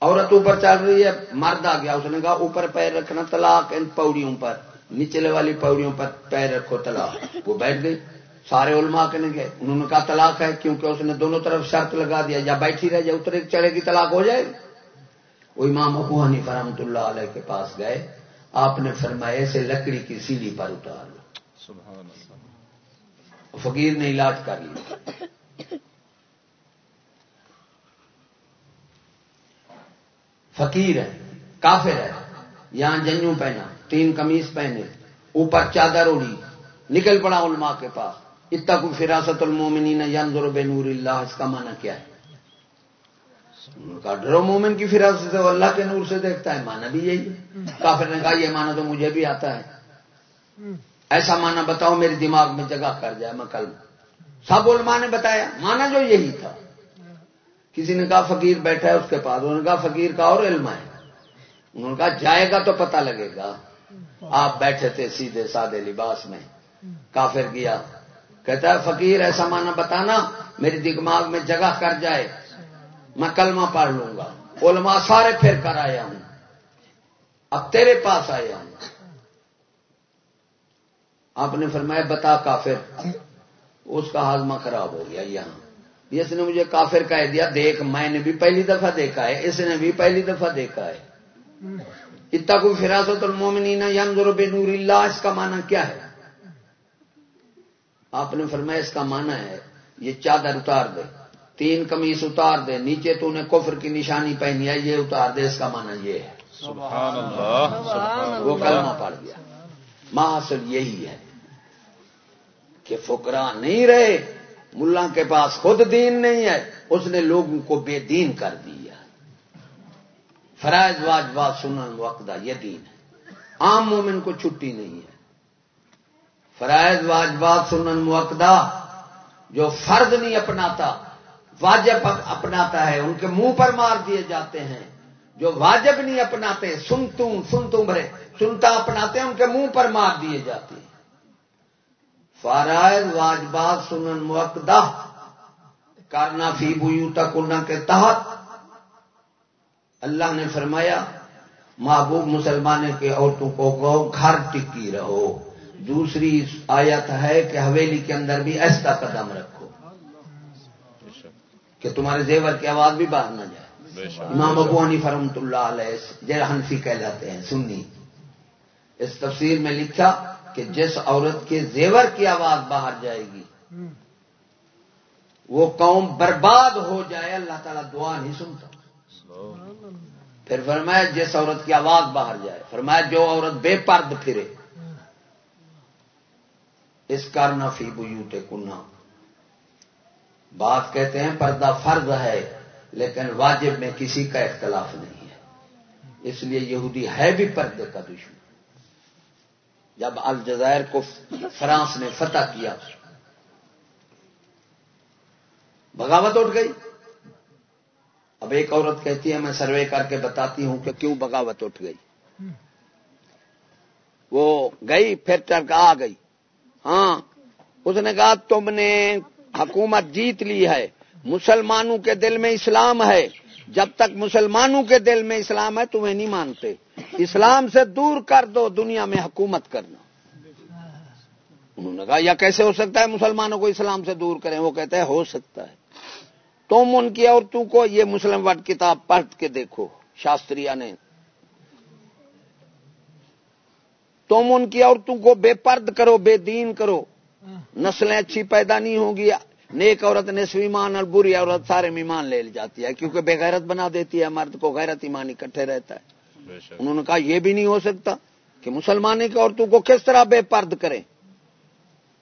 عورت اوپر چل رہی ہے، مرد آ گیا۔ اس نے کہا، اوپر پیر رکھنا طلاق ان پوڑیوں پر۔ نچلے والی پوڑیوں پر پیر رکھو طلاق۔ وہ بیٹھ گئی۔ سارے علماء کے نہیں گئے انہوں نے کہا طلاق ہے کیونکہ اس نے دونوں طرف شرط لگا دیا، یا بیٹھی رہ جائے اترے چڑھے کی طلاق ہو جائے وہ امام ابو حنیف فرحمت اللہ علیہ کے پاس گئے۔ آپ نے فرمایا، ایسے لکڑی کی سیڑھی پر اتار لو۔ فقیر نے علاج کر لیا۔ فقیر ہے، کافر ہے۔ یہاں جنجوں پہنا۔ تین قمیض پہنے، اوپر چادر اڑی نکل پڑا علماء کے پاس۔ اتنا کو فراست المومنین ینظر بے نور اللہ، اس کا معنی کیا ہے؟ کا ڈرو مومن کی فراست سے وہ اللہ کے نور سے دیکھتا ہے مانا بھی یہی ہے۔ کافر نے کہا، یہ مانا تو مجھے بھی آتا ہے۔ ایسا مانا بتاؤ، میرے دماغ میں جگہ کر جائے، میں کل سب علماء نے بتایا مانا جو یہی تھا۔ کسی نے کہا، فقیر بیٹھا ہے، اس کے پاس۔ انہوں نے کہا، فقیر کا اور علم ہے۔ انہوں نے کہا، جائے گا تو پتہ لگے گا۔ آپ بیٹھے تھے سیدھے سادے لباس میں۔ کافر گیا کہتا ہے، فقیر ایسا مانا بتانا میری دماغ میں جگہ کر جائے۔ میں کلمہ پڑھ لوں گا۔ علماء سارے پھر کر آیا ہوں۔ اب تیرے پاس آیا ہوں۔ آپ نے فرمایا، بتا کافر۔ اس کا ہاضمہ خراب ہو گیا یہاں۔ اس نے مجھے کافر کہہ دیا، دیکھ، میں نے بھی پہلی دفعہ دیکھا ہے۔ اس نے بھی پہلی دفعہ دیکھا ہے۔ اتنا کوئی فراست المومنین ینظر بے نور اللہ اس کا معنی کیا ہے؟ آپ نے فرمایا اس کا معنی ہے یہ چادر اتار دے تین کمیز اتار دے نیچے تو نے کفر کی نشانی پہنی ہے یہ اتار دے اس کا معنی یہ ہے۔ سبحان اللہ۔ وہ کلمہ پڑ گیا۔ محاصل یہی ہے کہ فکرا نہیں رہے ملا کے پاس خود دین نہیں ہے اس نے لوگوں کو بے دین کر دیا فرائض واجبات سنن وقدہ یہ دین ہے۔ عام مومن کو چھٹی نہیں ہے۔ فرائض واجبات سنن موقدہ جو فرض نہیں اپناتا، واجب اپناتا ہے، ان کے منہ پر مار دیے جاتے ہیں۔ جو واجب نہیں اپناتے سنتوں سنتوں بھرے۔ سنتا اپناتے ہیں ان کے منہ پر مار دیے جاتے ہیں۔ فرائض واجبات سنن موقدہ کرنا فی بو تک کے تحت۔ اللہ نے فرمایا محبوب مسلمان کے عورتوں کو گھر ٹکی رہو۔ دوسری آیت ہے کہ حویلی کے اندر بھی ایسا قدم رکھو۔ کہ تمہارے زیور کی آواز بھی باہر نہ جائے۔ امام ابو فرمت اللہ علیہ جیر حنفی کہلاتے ہیں سنی۔ اس تفسیر میں لکھا کہ جس عورت کے زیور کی آواز باہر جائے گی وہ قوم برباد ہو جائے اللہ تعالیٰ دعا نہیں سنتا۔ پھر فرمایا جس عورت کی آواز باہر جائے۔ فرمایا جو عورت بے پرد پھرے۔ اس کرنا فی بوتے کنا بات کہتے ہیں پردہ فرض ہے، لیکن واجب میں کسی کا اختلاف نہیں ہے۔ اس لیے یہودی ہے بھی پردے کا دشمن۔ جب الجزائر کو فرانس نے فتح کیا، بغاوت اٹھ گئی۔ اب ایک عورت کہتی ہے، میں سروے کر کے بتاتی ہوں کہ کیوں بغاوت اٹھ گئی؟ وہ گئی، پھر ٹرک آ گئی۔ ہاں اس نے کہا، تم نے حکومت جیت لی ہے۔ مسلمانوں کے دل میں اسلام ہے۔ جب تک مسلمانوں کے دل میں اسلام ہے، تمہیں نہیں مانتے۔ اسلام سے دور کر دو، دنیا میں حکومت کرنا۔ انہوں نے کہا، یا کیسے ہو سکتا ہے مسلمانوں کو اسلام سے دور کریں؟ وہ کہتے ہیں ہو سکتا ہے۔ تم ان کی عورتوں کو یہ مسلم وٹ کتاب پڑھ کے دیکھو شاستری نے تم ان کی عورتوں کو بے پرد کرو بے دین کرو۔ نسلیں اچھی پیدا نہیں ہوگی نیک عورت نے سویمان اور بری عورت سارے میمان لے جاتی ہے کیونکہ بے غیرت بنا دیتی ہے مرد کو غیرت ایمان اکٹھے رہتا ہے۔ انہوں نے کہا یہ بھی نہیں ہو سکتا کہ مسلمان کی عورتوں کو کس طرح بے پرد کریں۔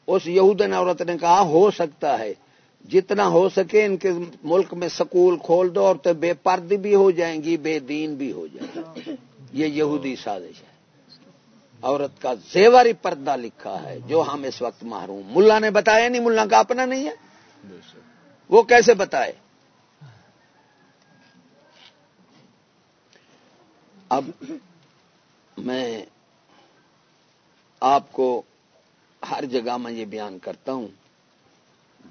اس یہودن عورت نے کہا ہو سکتا ہے جتنا ہو سکے ان کے ملک میں سکول کھول دو اور تو بے پرد بھی ہو جائیں گی، بے دین بھی ہو جائیں گی۔ یہ یہودی سازش ہے۔ عورت کا زیوری پردہ لکھا ہے جو ہم اس وقت محروم۔ ملا نے بتایا نہیں؟ ملا کا اپنا نہیں ہے؟ وہ کیسے بتائے؟ اب میں آپ کو ہر جگہ میں یہ بیان کرتا ہوں۔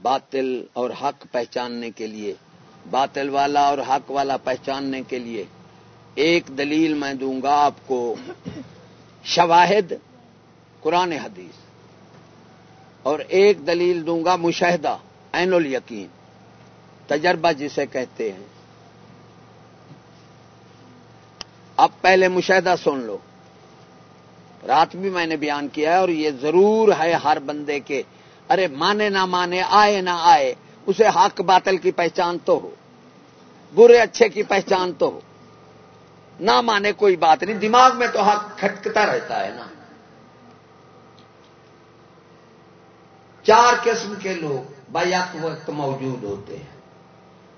باطل اور حق پہچاننے کے لیے، باطل والا اور حق والا پہچاننے کے لیے ایک دلیل میں دوں گا آپ کو شواہد قرآن حدیث۔ اور ایک دلیل دوں گا مشاہدہ، عین الیقین، تجربہ جسے کہتے ہیں۔ اب پہلے مشاہدہ سن لو۔ رات بھی میں نے بیان کیا ہے اور یہ ضرور ہے ہر بندے کے ارے مانے نہ مانے، آئے نہ آئے، اسے حق باطل کی پہچان تو ہو، برے اچھے کی پہچان تو ہو۔ نہ مانے کوئی بات نہیں، دماغ میں تو حق کھٹکتا رہتا ہے نا۔ چار قسم کے لوگ بیک وقت موجود ہوتے ہیں۔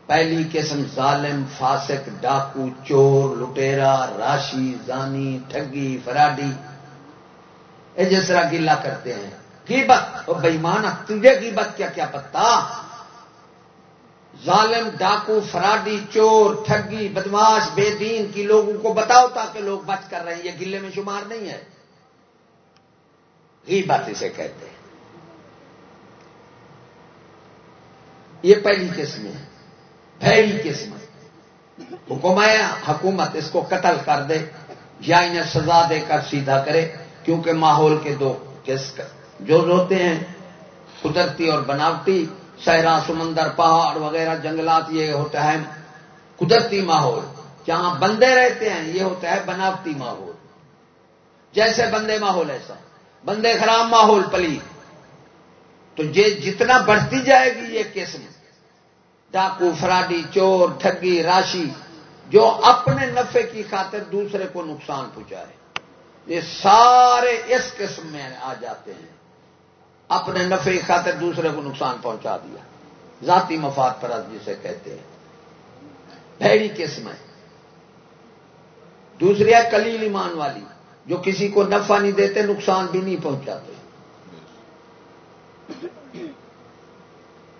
پہلی قسم ظالم، فاسق، ڈاکو، چور، لٹیرا، راشی، زانی، ٹھگی، فراڈی، یہ جس طرح گلا کرتے ہیں۔ غیبت اور بےمانا تجھے غیبت کیا کیا پتا؟ ظالم، ڈاکو، فراڈی، چور، ٹھگی، بدماش، بے دین کی لوگوں کو بتاؤ تاکہ لوگ بچ کر رہے ہیں یہ گلے میں شمار نہیں ہے۔ غیبت اسے کہتے ہیں۔ یہ پہلی قسم ہے، پہلی قسم حکم حکومت اس کو قتل کر دے، یا انہیں سزا دے کر سیدھا کرے، کیونکہ ماحول کے دو کس جو ہوتے ہیں قدرتی اور بناوٹی شہرا سمندر، پہاڑ وغیرہ، جنگلات، یہ ہوتا ہے قدرتی ماحول۔ جہاں بندے رہتے ہیں، یہ ہوتا ہے بناوٹی ماحول۔ جیسے بندے ماحول، ایسا۔ بندے خراب ماحول، پلی۔ تو یہ جتنا بڑھتی جائے گی یہ قسم۔ ڈاکو، فراڈی، چور، ٹھگی، راشی، جو اپنے نفے کی خاطر دوسرے کو نقصان پہنچائے۔ یہ سارے اس قسم میں آ جاتے ہیں۔ اپنے نفے خاطر دوسرے کو نقصان پہنچا دیا۔ ذاتی مفاد پر جسے کہتے ہیں۔ بھڑی قسم ہے۔ دوسری ہے کلیل ایمان والی۔ جو کسی کو نفع نہیں دیتے، نقصان بھی نہیں پہنچاتے۔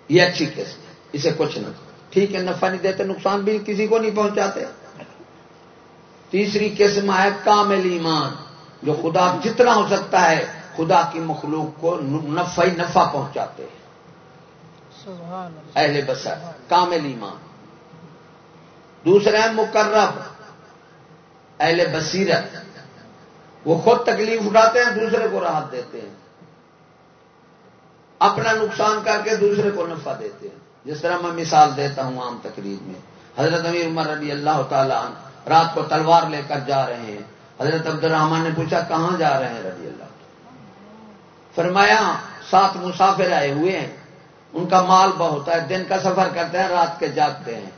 یہ اچھی قسم ہے۔ اسے کچھ نہ ٹھیک ہے، نفع نہیں دیتے، نقصان بھی کسی کو نہیں پہنچاتے۔ تیسری قسم ہے کامل ایمان۔ جو خدا جتنا ہو سکتا ہے خدا کی مخلوق کو نفع ہی نفع پہنچاتے ہیں۔ اہل بسر کامل ایمان۔ دوسرا ہے مقرب۔ اہل بصیرت۔ وہ خود تکلیف اٹھاتے ہیں دوسرے کو راحت دیتے ہیں۔ اپنا نقصان کر کے دوسرے کو نفع دیتے ہیں۔ جس طرح میں مثال دیتا ہوں عام تقریب میں۔ حضرت امیر عمر رضی اللہ تعالیٰ رات کو تلوار لے کر جا رہے ہیں۔ حضرت عبد الرحمان نے پوچھا کہاں جا رہے ہیں؟ رضی اللہ فرمایا سات مسافر آئے ہوئے ہیں۔ ان کا مال بہت ہے دن کا سفر کرتے ہیں رات کے جاگتے ہیں۔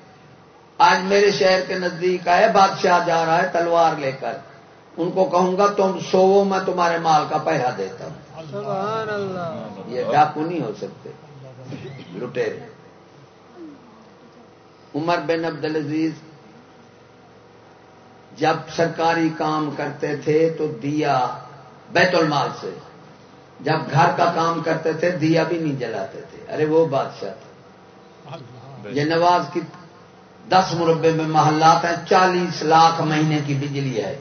آج میرے شہر کے نزدیک آئے بادشاہ جا رہا ہے تلوار لے کر۔ ان کو کہوں گا تم سو میں تمہارے مال کا پہرا دیتا ہوں۔ یہ ڈاکو نہیں ہو سکتے۔ لٹے۔ عمر بن عبد العزیز جب سرکاری کام کرتے تھے تو دیا بیت المال سے۔ جب گھر کا کام کرتے تھے دیا بھی نہیں جلاتے تھے۔ ارے وہ بادشاہ تھا یہ نواز کی دس مربے میں محلات ہیں چالیس لاکھ مہینے کی بجلی ہے۔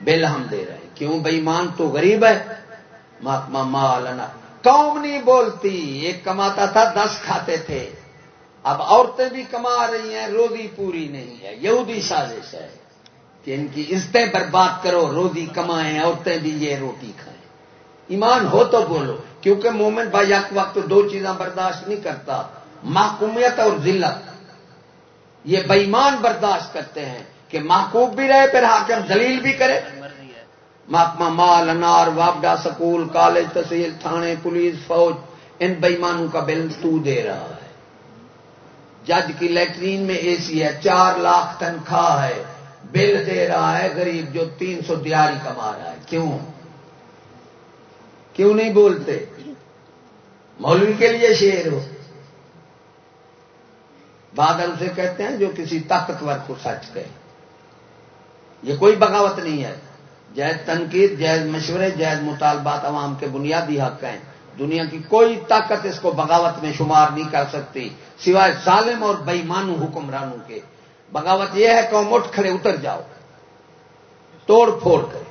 بل ہم دے رہے ہیں۔ کیوں؟ بےمان تو غریب ہے۔ مہاتما مالنا قوم نہیں بولتی ایک کماتا تھا دس کھاتے تھے۔ اب عورتیں بھی کما رہی ہیں روزی پوری نہیں ہے۔ یہودی سازش ہے کہ ان کی عزتیں برباد کرو روزی کمائیں عورتیں بھی یہ روٹی کھائیں۔ ایمان ہو تو بولو، کیونکہ مومن بھائی یک وقت دو چیزاں برداشت نہیں کرتا، محکومیت اور ذلت۔ یہ بےمان برداشت کرتے ہیں کہ محکوب بھی رہے، پھر حاکم دلیل بھی کرے۔ محکمہ مال، انار، وابڈا، سکول، کالج، تحصیل، تھانے، پولیس، فوج، ان بےمانوں کا بل تو دے رہا ہے۔ جج کی لیٹرین میں اے سی ہے، چار لاکھ تنخواہ ہے، بل دے رہا ہے غریب جو تین سو دیاری کما رہا ہے۔ کیوں؟ کیوں نہیں بولتے؟ مولوی کے لیے شیر ہو۔ بادل سے کہتے ہیں جو کسی طاقتور کو سچ کہے۔ یہ کوئی بغاوت نہیں ہے۔ جائز تنقید، جائز مشورے، جائز مطالبات عوام کے بنیادی حق ہیں۔ دنیا کی کوئی طاقت اس کو بغاوت میں شمار نہیں کر سکتی، سوائے ظالم اور بےمانو حکمرانوں کے۔ بغاوت یہ ہے کہ اٹھ کھڑے اتر جاؤ۔ توڑ پھوڑ کر۔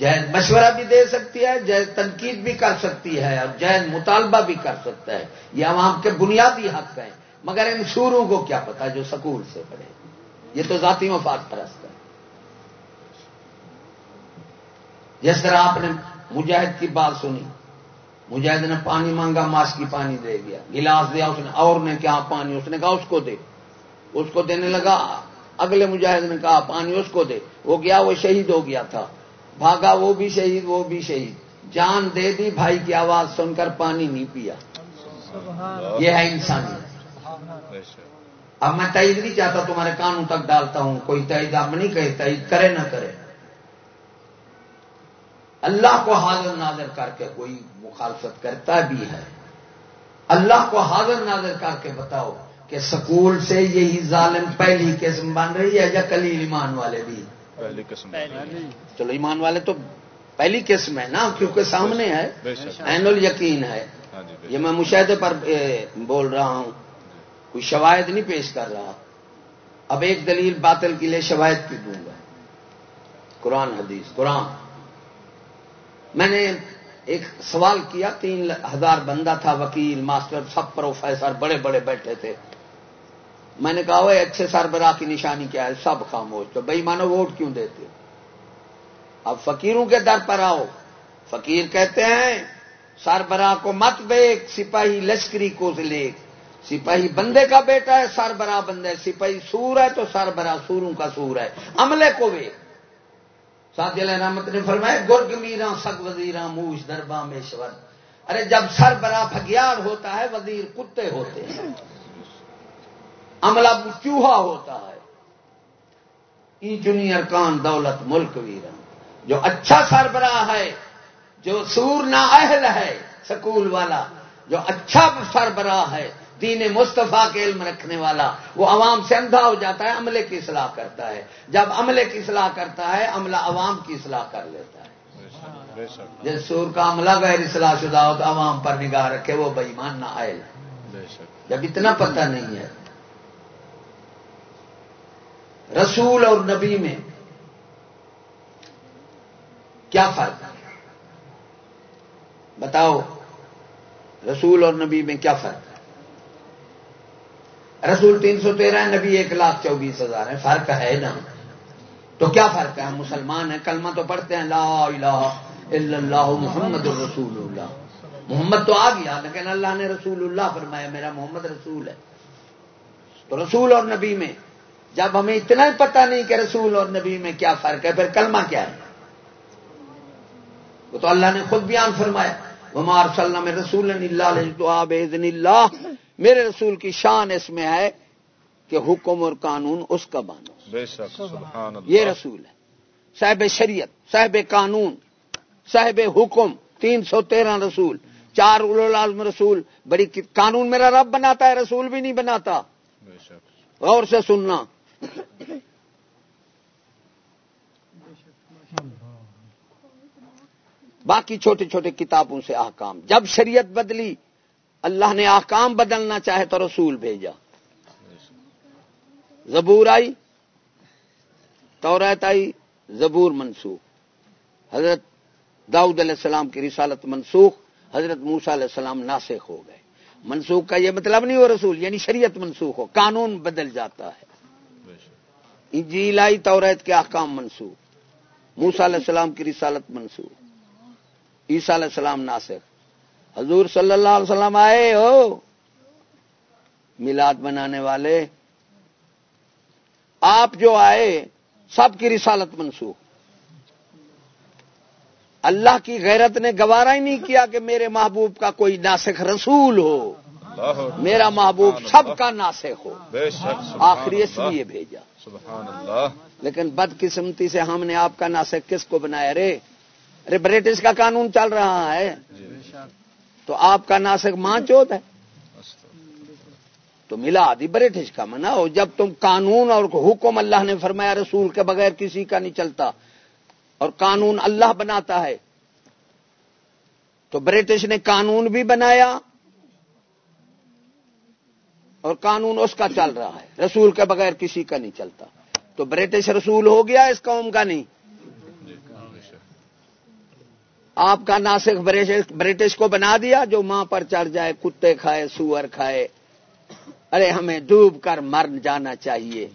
جائز مشورہ بھی دے سکتی ہے جائز تنقید بھی کر سکتی ہے اور جائز مطالبہ بھی کر سکتا ہے۔ یہ عوام کے بنیادی حق ہیں۔ مگر ان سوروں کو کیا پتا جو سکول سے پڑھے۔ یہ تو ذاتی مفاد پرست ہے۔ جس طرح آپ نے مجاہد کی بات سنی، مجاہد نے پانی مانگا ماس کی پانی دے گیا گلاس دیا، اس نے، اور نے کیا پانی، اس نے کہا اس کو دے۔ اس کو دینے لگا، اگلے مجاہد نے کہا پانی اس کو دے۔ وہ گیا، وہ شہید ہو گیا تھا۔ بھاگا وہ بھی شہید وہ بھی شہید۔ جان دے دی بھائی کی آواز سن کر پانی نہیں پیا۔ یہ ہے انسانی۔ اب میں تعید نہیں چاہتا تمہارے کانوں تک ڈالتا ہوں۔ کوئی تعید اب نہیں کہے تعید کرے نہ کرے۔ اللہ کو حاضر نازر کر کے کوئی مخالفت کرتا بھی ہے۔ اللہ کو حاضر نازر کر کے بتاؤ کہ سکول سے یہی ظالم پہلی قسم بن رہی ہے یا کلیل ایمان والے بھی؟ پہلی قسم چلو ایمان والے تو پہلی قسم ہے نا کیونکہ سامنے ہے۔ این یقین ہے۔ ہاں جی یہ میں مشاہدے پر بول رہا ہوں۔ کوئی شواہد نہیں پیش کر رہا۔ اب ایک دلیل باطل کے لیے شواہد کی دوں گا۔ قرآن حدیث قرآن۔ میں نے ایک سوال کیا تین ہزار بندہ تھا وکیل ماسٹر سب پروفیسر بڑے بڑے بیٹھے تھے۔ میں نے کہا وہ اچھے سربراہ کی نشانی کیا ہے؟ سب خاموش تو۔ بھائی، مانو ووٹ کیوں دیتے اب فقیروں کے در پر آؤ۔ فقیر کہتے ہیں، سربراہ کو مت بیک سپاہی لشکری کو لے سپاہی بندے کا بیٹا ہے، سربراہ بندے سپاہی سور ہے تو سربراہ سوروں کا سور ہے۔ عملے کو وے ساتھی رحمت نے فرمایا گرگ میرا سگ وزیرا موش دربا میں شور ارے، جب سربراہ بھگیار ہوتا ہے، وزیر کتے ہوتے ہیں۔ عملہ چوہا ہوتا ہے۔ ای چنی ارکان دولت ملک ویرا۔ جو اچھا سربراہ ہے جو سور نا اہل ہے سکول والا جو اچھا سربراہ ہے دین مصطفیٰ کے علم رکھنے والا وہ عوام سے اندھا ہو جاتا ہے عملے کی اصلاح کرتا ہے۔ جب عملے کی اصلاح کرتا ہے عملہ عوام کی اصلاح کر لیتا ہے۔ جب سور کا عملہ غیر اصلاح شدہ ہو تو عوام پر نگاہ رکھے وہ بےمان نہ آئے۔ جب اتنا پتہ نہیں ہے۔ رسول اور نبی میں کیا فرق ہے؟ بتاؤ، رسول اور نبی میں کیا فرق ہے؟ رسول تین سو تیرہ نبی ایک لاکھ چوبیس ہزار ہے فرق ہے نا؟ تو کیا فرق ہے؟ ہم مسلمان ہیں، کلمہ تو پڑھتے ہیں، لا الہ الا اللہ محمد الرسول اللہ۔ محمد تو آ گیا، لیکن اللہ نے رسول اللہ فرمایا، میرا محمد رسول ہے۔ تو رسول اور نبی میں جب ہمیں اتنا ہی پتہ نہیں کہ رسول اور نبی میں کیا فرق ہے پھر کلمہ کیا ہے؟ وہ تو اللہ نے خود بیان فرمایا مار سلم رسول اللہ میرے رسول کی شان اس میں ہے کہ حکم اور قانون اس کا بانو۔ یہ رسول ہے۔ صاحب شریعت صاحب قانون صاحب حکم تین سو تیرہ رسول چار العظم رسول۔ بڑی قانون میرا رب بناتا ہے رسول بھی نہیں بناتا۔ غور سے سننا۔ باقی چھوٹے چھوٹے کتابوں سے احکام۔ جب شریعت بدلی، اللہ نے احکام بدلنا چاہے تو رسول بھیجا۔ زبور آئی توریت آئی، زبور منسوخ۔ حضرت داؤد علیہ السلام کی رسالت منسوخ، حضرت موسا علیہ السلام ناسخ ہو گئے۔ منسوخ کا یہ مطلب نہیں ہو رسول یعنی شریعت منسوخ ہو، قانون بدل جاتا ہے۔ انجیل آئی توریت کے احکام منسوخ۔ موسا علیہ السلام کی رسالت منسوخ۔ عیسیٰ علیہ السلام ناسخ حضور صلی اللہ علیہ وسلم آئے ہو۔ میلاد بنانے والے آپ جو آئے سب کی رسالت منسوخ۔ اللہ کی غیرت نے گوارا ہی نہیں کیا کہ میرے محبوب کا کوئی ناسخ رسول ہو۔ میرا محبوب سب کا ناسخ ہو۔ آخری اس لیے بھیجا۔ لیکن بدقسمتی سے ہم نے آپ کا ناسخ کس کو بنایا رے؟ ارے برٹش کا قانون چل رہا ہے۔ تو آپ کا ناسک ماں چوت ہے۔ تو ملا آدھی برٹش کا منا ہو جب تم قانون اور حکم اللہ نے فرمایا رسول کے بغیر کسی کا نہیں چلتا اور قانون اللہ بناتا ہے تو برٹش نے قانون بھی بنایا اور قانون اس کا چل رہا ہے۔ رسول کے بغیر کسی کا نہیں چلتا۔ تو برٹش رسول ہو گیا اس قوم کا نہیں۔ آپ کا ناسک برٹش کو بنا دیا، جو ماں پر چڑھ جائے، کتے کھائے، سور کھائے۔ ارے، ہمیں ڈوب کر مر جانا چاہیے۔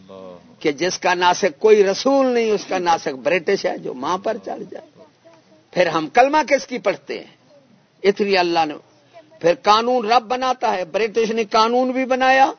کہ جس کا ناسک کوئی رسول نہیں، اس کا ناسک برٹش ہے، جو ماں پر چڑھ جائے۔ پھر ہم کلمہ کس کی پڑھتے ہیں؟ اتنی اللہ نے پھر قانون رب بناتا ہے برٹش نے قانون بھی بنایا،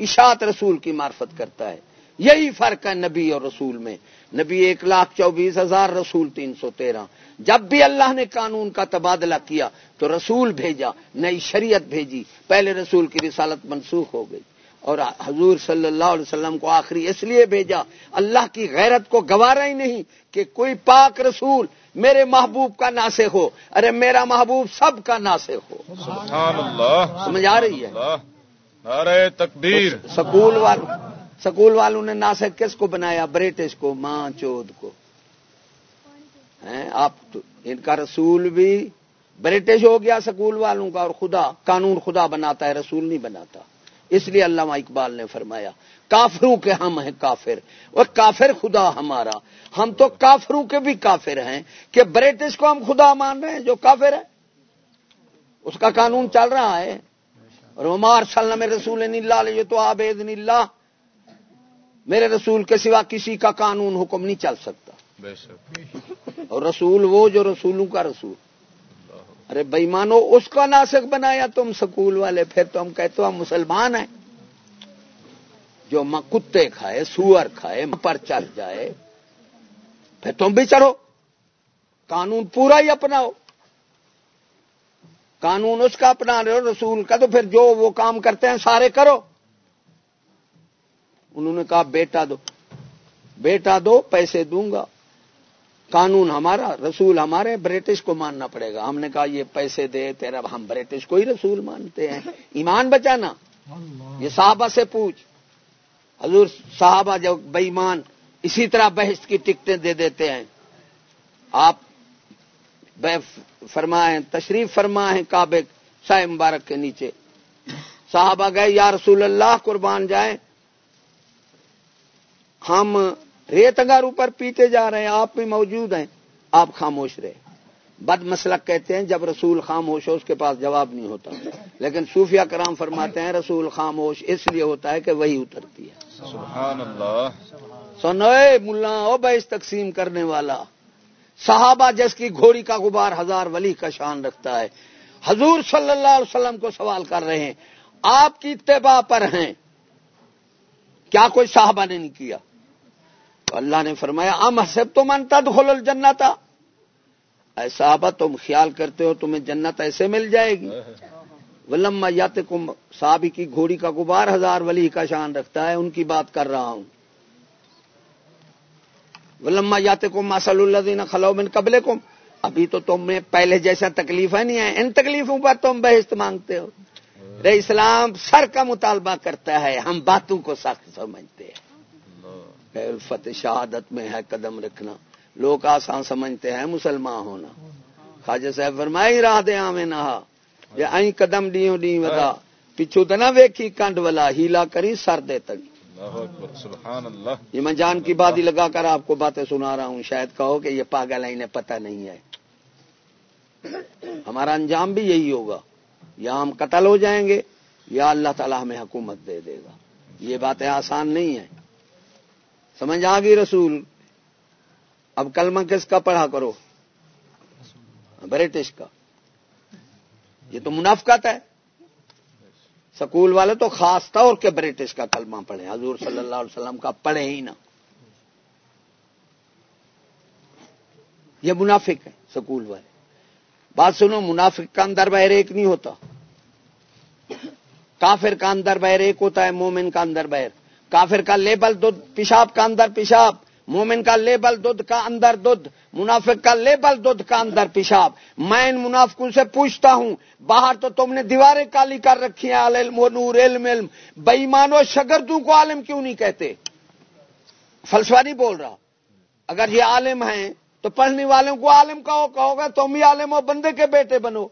اشاعت رسول کی معرفت کرتا ہے۔ یہی فرق ہے نبی اور رسول میں۔ نبی ایک لاکھ چوبیس ہزار، رسول تین سو تیرہ۔ جب بھی اللہ نے قانون کا تبادلہ کیا تو رسول بھیجا، نئی شریعت بھیجی۔ پہلے رسول کی رسالت منسوخ ہو گئی۔ اور حضور صلی اللہ علیہ وسلم کو آخری اس لیے بھیجا، اللہ کی غیرت کو گوارا ہی نہیں کہ کوئی پاک رسول میرے محبوب کا ناسے ہو۔ ارے میرا محبوب سب کا ناسے ہو۔ سبحان اللہ۔ سمجھ آ رہی ہے؟ تکبیر۔ سکول والوں سکول والوں نے ناسک کس کو بنایا؟ برٹش کو ماں چود کو۔ آپ ان کا رسول بھی برٹش ہو گیا سکول والوں کا اور خدا قانون خدا بناتا ہے رسول نہیں بناتا۔ اس لیے علامہ اقبال نے فرمایا کافروں کے ہم ہیں کافر اور کافر خدا ہمارا۔ ہم تو کافروں کے بھی کافر ہیں کہ برٹش کو ہم خدا مان رہے ہیں جو کافر ہے۔ اس کا قانون چل رہا ہے۔ اور عمار سلم رسول نیلا یہ تو آبید نیلا میرے رسول کے سوا کسی کا قانون حکم نہیں چل سکتا۔ اور رسول وہ جو رسولوں کا رسول۔ ارے بئی مانو اس کا ناسک بنایا تم سکول والے، پھر تو ہم کہتے ہم مسلمان ہیں۔ جو کتے کھائے، سور کھائے پر چل جائے، پھر تم بھی چڑھو۔ قانون پورا ہی اپناؤ۔ قانون اس کا اپنا رہے ہو رسول کا، تو پھر جو وہ کام کرتے ہیں سارے کرو۔ انہوں نے کہا، بیٹا دو بیٹا دو، پیسے دوں گا۔ قانون ہمارا رسول ہمارے برٹش کو ماننا پڑے گا۔ ہم نے کہا یہ پیسے دے تیرا ہم برٹش کو ہی رسول مانتے ہیں۔ ایمان بچانا۔ یہ صحابہ سے پوچھ۔ حضور صحابہ جب بےمان اسی طرح بحث کی ٹکٹیں دے دیتے ہیں۔ آپ فرمائیں تشریف فرمائیں کعبے شاہ مبارک کے نیچے۔ صحابہ گئے یا رسول اللہ قربان جائیں۔ ہم ریت انگار اوپر پیتے جا رہے ہیں آپ بھی موجود ہیں آپ خاموش رہے۔ بد مسلک کہتے ہیں جب رسول خاموش ہو اس کے پاس جواب نہیں ہوتا۔ لیکن صوفیہ کرام فرماتے ہیں رسول خاموش اس لیے ہوتا ہے کہ وہی اترتی ہے۔ سبحان اللہ۔ سنو ملا او بیس تقسیم کرنے والا۔ صحابہ جس کی گھوڑی کا غبار ہزار ولی کا شان رکھتا ہے۔ حضور صلی اللہ علیہ وسلم کو سوال کر رہے ہیں آپ کی اتباع پر ہیں۔ کیا کوئی صحابہ نے نہیں کیا؟ تو اللہ نے فرمایا، ام حسب تو مانتا دخل الجنت؟ تھا ایسا آبا، تم خیال کرتے ہو، تمہیں جنت ایسے مل جائے گی۔ ولما یات کم صحابی کی گھوڑی کا غبار ہزار ولی کا شان رکھتا ہے، ان کی بات کر رہا ہوں۔ ولما یات کم ماسل اللہ دین خلو بن قبل کم ابھی تو تم میں پہلے جیسا تکلیف ہے نہیں ہے ان تکلیفوں پر تم بحث مانگتے ہو۔ رے اسلام سر کا مطالبہ کرتا ہے، ہم باتوں کو سخت سمجھتے الفت شہادت میں ہے قدم رکھنا۔ لوگ آسان سمجھتے ہیں مسلمان ہونا۔ خواجہ صاحب فرمائی راہ دے آمیں نہا یہ آئی قدم ڈیوں ڈی ودا۔ پچھو تو نہ ویکھی کنڈ والا ہیلا کری سر دے تک یہ میں جان کی بات ہی لگا کر آپ کو باتیں سنا رہا ہوں۔ شاید کہو کہ یہ پاگل ہے انہیں پتہ نہیں ہے۔ ہمارا انجام بھی یہی ہوگا۔ یا ہم قتل ہو جائیں گے یا اللہ تعالیٰ ہمیں حکومت دے دے گا۔ یہ باتیں آسان نہیں ہیں۔ سمجھ آ گئی رسول؟ اب کلمہ کس کا پڑھا کرو؟ برٹش کا۔ یہ تو منافقت ہے۔ سکول والے تو خاص طور کے برٹش کا کلمہ پڑھے حضور صلی اللہ علیہ وسلم کا پڑھے ہی نہ۔ یہ منافق ہے سکول والے۔ بات سنو، منافق کا اندر بہر ایک نہیں ہوتا۔ کافر کا اندر بہر ایک ہوتا ہے، مومن کا اندر بہر کافر کا لیبل دودھ، پیشاب کا اندر پیشاب، مومن کا لیبل دودھ کا اندر دودھ، منافق کا لیبل دودھ کا اندر پیشاب۔ میں ان منافقوں سے پوچھتا ہوں، باہر تو تم نے دیواریں کالی کر رکھی ہیں، علم و نور، علم علم۔ بےمانو شگردوں کو عالم کیوں نہیں کہتے؟ فلسفہ نہیں بول رہا۔ اگر یہ عالم ہیں، تو پڑھنے والوں کو عالم کہو کہو گا تم ہی عالم ہو، بندے کے بیٹے بنو۔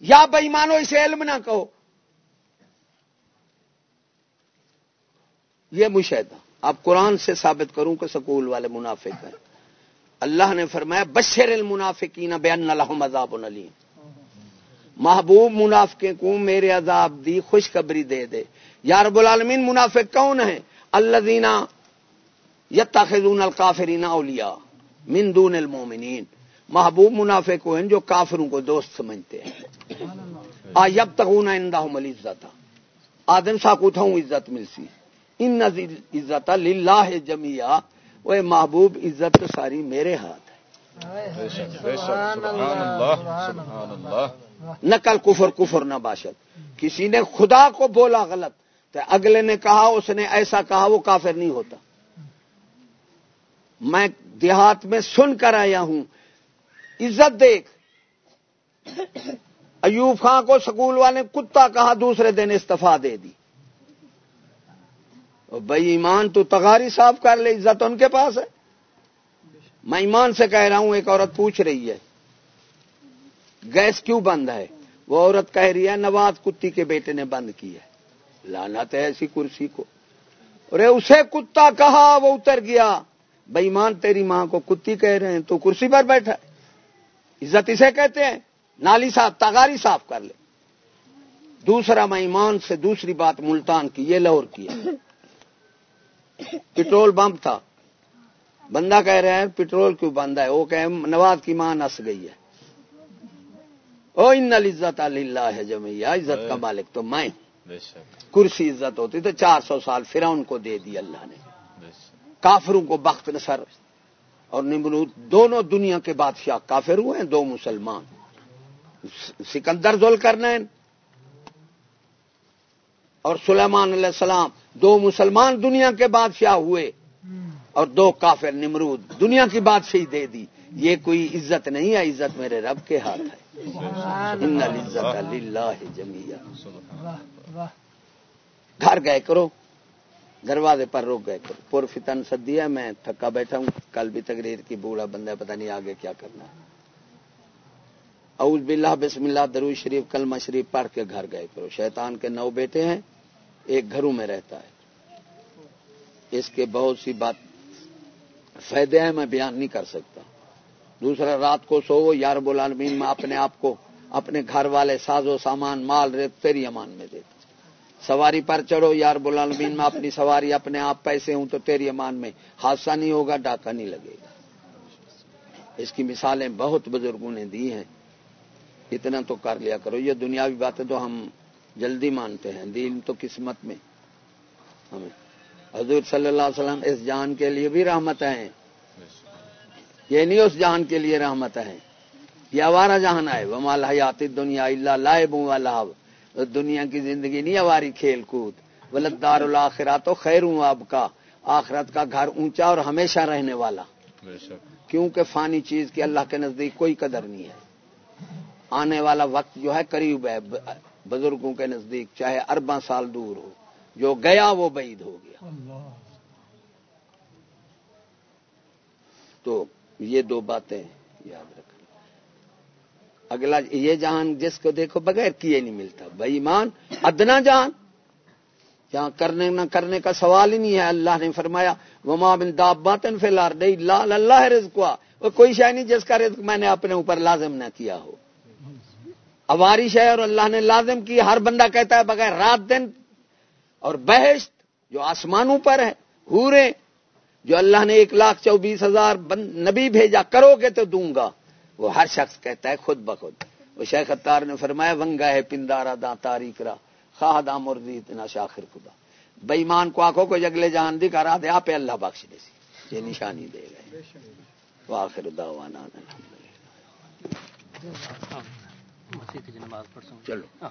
یا بےمانو اسے علم نہ کہو۔ یہ مشاہدہ اب قرآن سے ثابت کروں کہ سکول والے منافق ہیں۔ اللہ نے فرمایا، بشر المنافقین بین الحم عذاب العلیم محبوب منافقے کو میرے عذاب دی خوشخبری دے دے۔ یا رب العالمین، منافق کون ہے اللہ دینا یتخذون القافرین اولیاء من دون المومنین محبوب منافق کو ہیں جو کافروں کو دوست سمجھتے ہیں۔ آ یب تکون انداہم العزت آدم سا کو تھا عزت ملسی۔ ان عزت اللہ جمیا وہ محبوب عزت ساری میرے ہاتھ ہے۔ نقل کفر کفر نہ باشد۔ کسی نے خدا کو بولا غلط تو اگلے نے کہا اس نے ایسا کہا وہ کافر نہیں ہوتا۔ میں دیہات میں سن کر آیا ہوں۔ عزت دیکھ۔ ایوب خان کو سکول والے کتا کہا دوسرے دن استفا دے دی۔ بھائی ایمان تو تغاری صاف کر لے، عزت ان کے پاس ہے۔ میں ایمان سے کہہ رہا ہوں، ایک عورت پوچھ رہی ہے، گیس کیوں بند ہے؟ وہ عورت کہہ رہی ہے، نواز کتی کے بیٹے نے بند کی ہے۔ لانا ہے ایسی کرسی کو۔ ارے اسے کتا کہا، وہ اتر گیا۔ بھائی مان تیری ماں کو کتی کہہ رہے ہیں، تو کرسی پر بیٹھا۔ عزت اسے کہتے ہیں، نالی صاف تغاری صاف کر لے۔ دوسرا میں ایمان سے دوسری بات ملتان کی، یہ لاہور کی ہے۔ پٹرول بمپ تھا۔ بندہ کہہ رہے ہیں پٹرول کیوں بند ہے؟ وہ کہ نواز کی ماں نس گئی ہے۔ او ان عزت اللہ ہے جمعیہ عزت کا مالک تو میں۔ کرسی عزت ہوتی تو چار سو سال فرعون کو دے دی اللہ نے۔ کافروں کو بخت نصر۔ اور نمرود دونوں دنیا کے بادشاہ کافر ہوئے ہیں دو مسلمان۔ سکندر ذل کرنین اور سلیمان علیہ السلام دو مسلمان دنیا کے بادشاہ ہوئے اور دو کافر نمرود دنیا کی بادشاہی دے دی۔ یہ کوئی عزت نہیں ہے عزت میرے رب کے ہاتھ ہے۔ ان العزت للہ جمیہ گھر گئے کرو۔ دروازے پر روک گئے کرو۔ پور فتن سدی ہے میں تھکا بیٹھا ہوں۔ کل بھی تقریر کی بوڑھا بندہ پتہ نہیں آگے کیا کرنا ہے۔ اعوذ باللہ بسم اللہ درو شریف کلمہ شریف پڑھ کے گھر گئے کرو۔ شیطان کے نو بیٹے ہیں۔ ایک گھروں میں رہتا ہے۔ اس کے بہت سی بات فائدے ہیں، میں بیان نہیں کر سکتا۔ دوسرا، رات کو سو یار العالمین، میں اپنے آپ کو اپنے گھر والے ساز و سامان، مال ریت تیری امان میں دیتا سواری پر چڑھو یار العالمین، میں اپنی سواری، اپنے آپ پیسے ہوں تو تیری امان میں حادثہ نہیں ہوگا، ڈاکہ نہیں لگے گا۔ اس کی مثالیں بہت بزرگوں نے دی ہیں۔ اتنا تو کر لیا کرو۔ یہ دنیاوی باتیں تو ہم جلدی مانتے ہیں دین تو قسمت میں۔ ہمیں۔ حضور صلی اللہ علیہ وسلم اس جان کے لیے بھی رحمت ہیں۔ یہ نہیں اس جان کے لیے رحمت ہے یہ ہمارا جہان ہے وہ مال حیات دنیا اللہ لائب ہوں دنیا کی زندگی نہیں ہماری کھیل کود۔ ولدار الآخرات تو خیر ہوں اب کا آخرت کا گھر اونچا اور ہمیشہ رہنے والا۔ کیونکہ فانی چیز کی اللہ کے نزدیک کوئی قدر نہیں ہے۔ آنے والا وقت جو ہے قریب ہے۔ بزرگوں کے نزدیک، چاہے ارباں سال دور ہو، جو گیا وہ بعید ہو گیا۔ تو یہ دو باتیں یاد رکھنا۔ اگلا، یہ جہان جس کو دیکھو بغیر کیے نہیں ملتا۔ بھائی ایمان، ادنا جان یہاں کرنے نہ کرنے کا سوال ہی نہیں ہے۔ اللہ نے فرمایا، وما بن داباتن فی الارض لال اللہ رزق کوئی شے نہیں جس کا رزق میں نے اپنے اوپر لازم نہ کیا ہو۔ اوارش ہے اور اللہ نے لازم کی، ہر بندہ کہتا ہے بغیر رات دن اور بہشت جو آسمانوں پر ہے ہورے جو اللہ نے ایک لاکھ چوبیس ہزار نبی بھیجا، کرو گے تو دوں گا۔ وہ ہر شخص کہتا ہے خود بخود۔ وہ شیخ اتار نے فرمایا، ونگا ہے پندارا دا تاریخ را۔ خواہ دا مرضی، اتنا شاخر خدا۔ بےمان کو آنکھوں کو جگلے جان دی کرا دے آپ اللہ بخش دے سی۔ یہ نشانی دے گئے واخر دعوانا الحمدللہ۔ چلو۔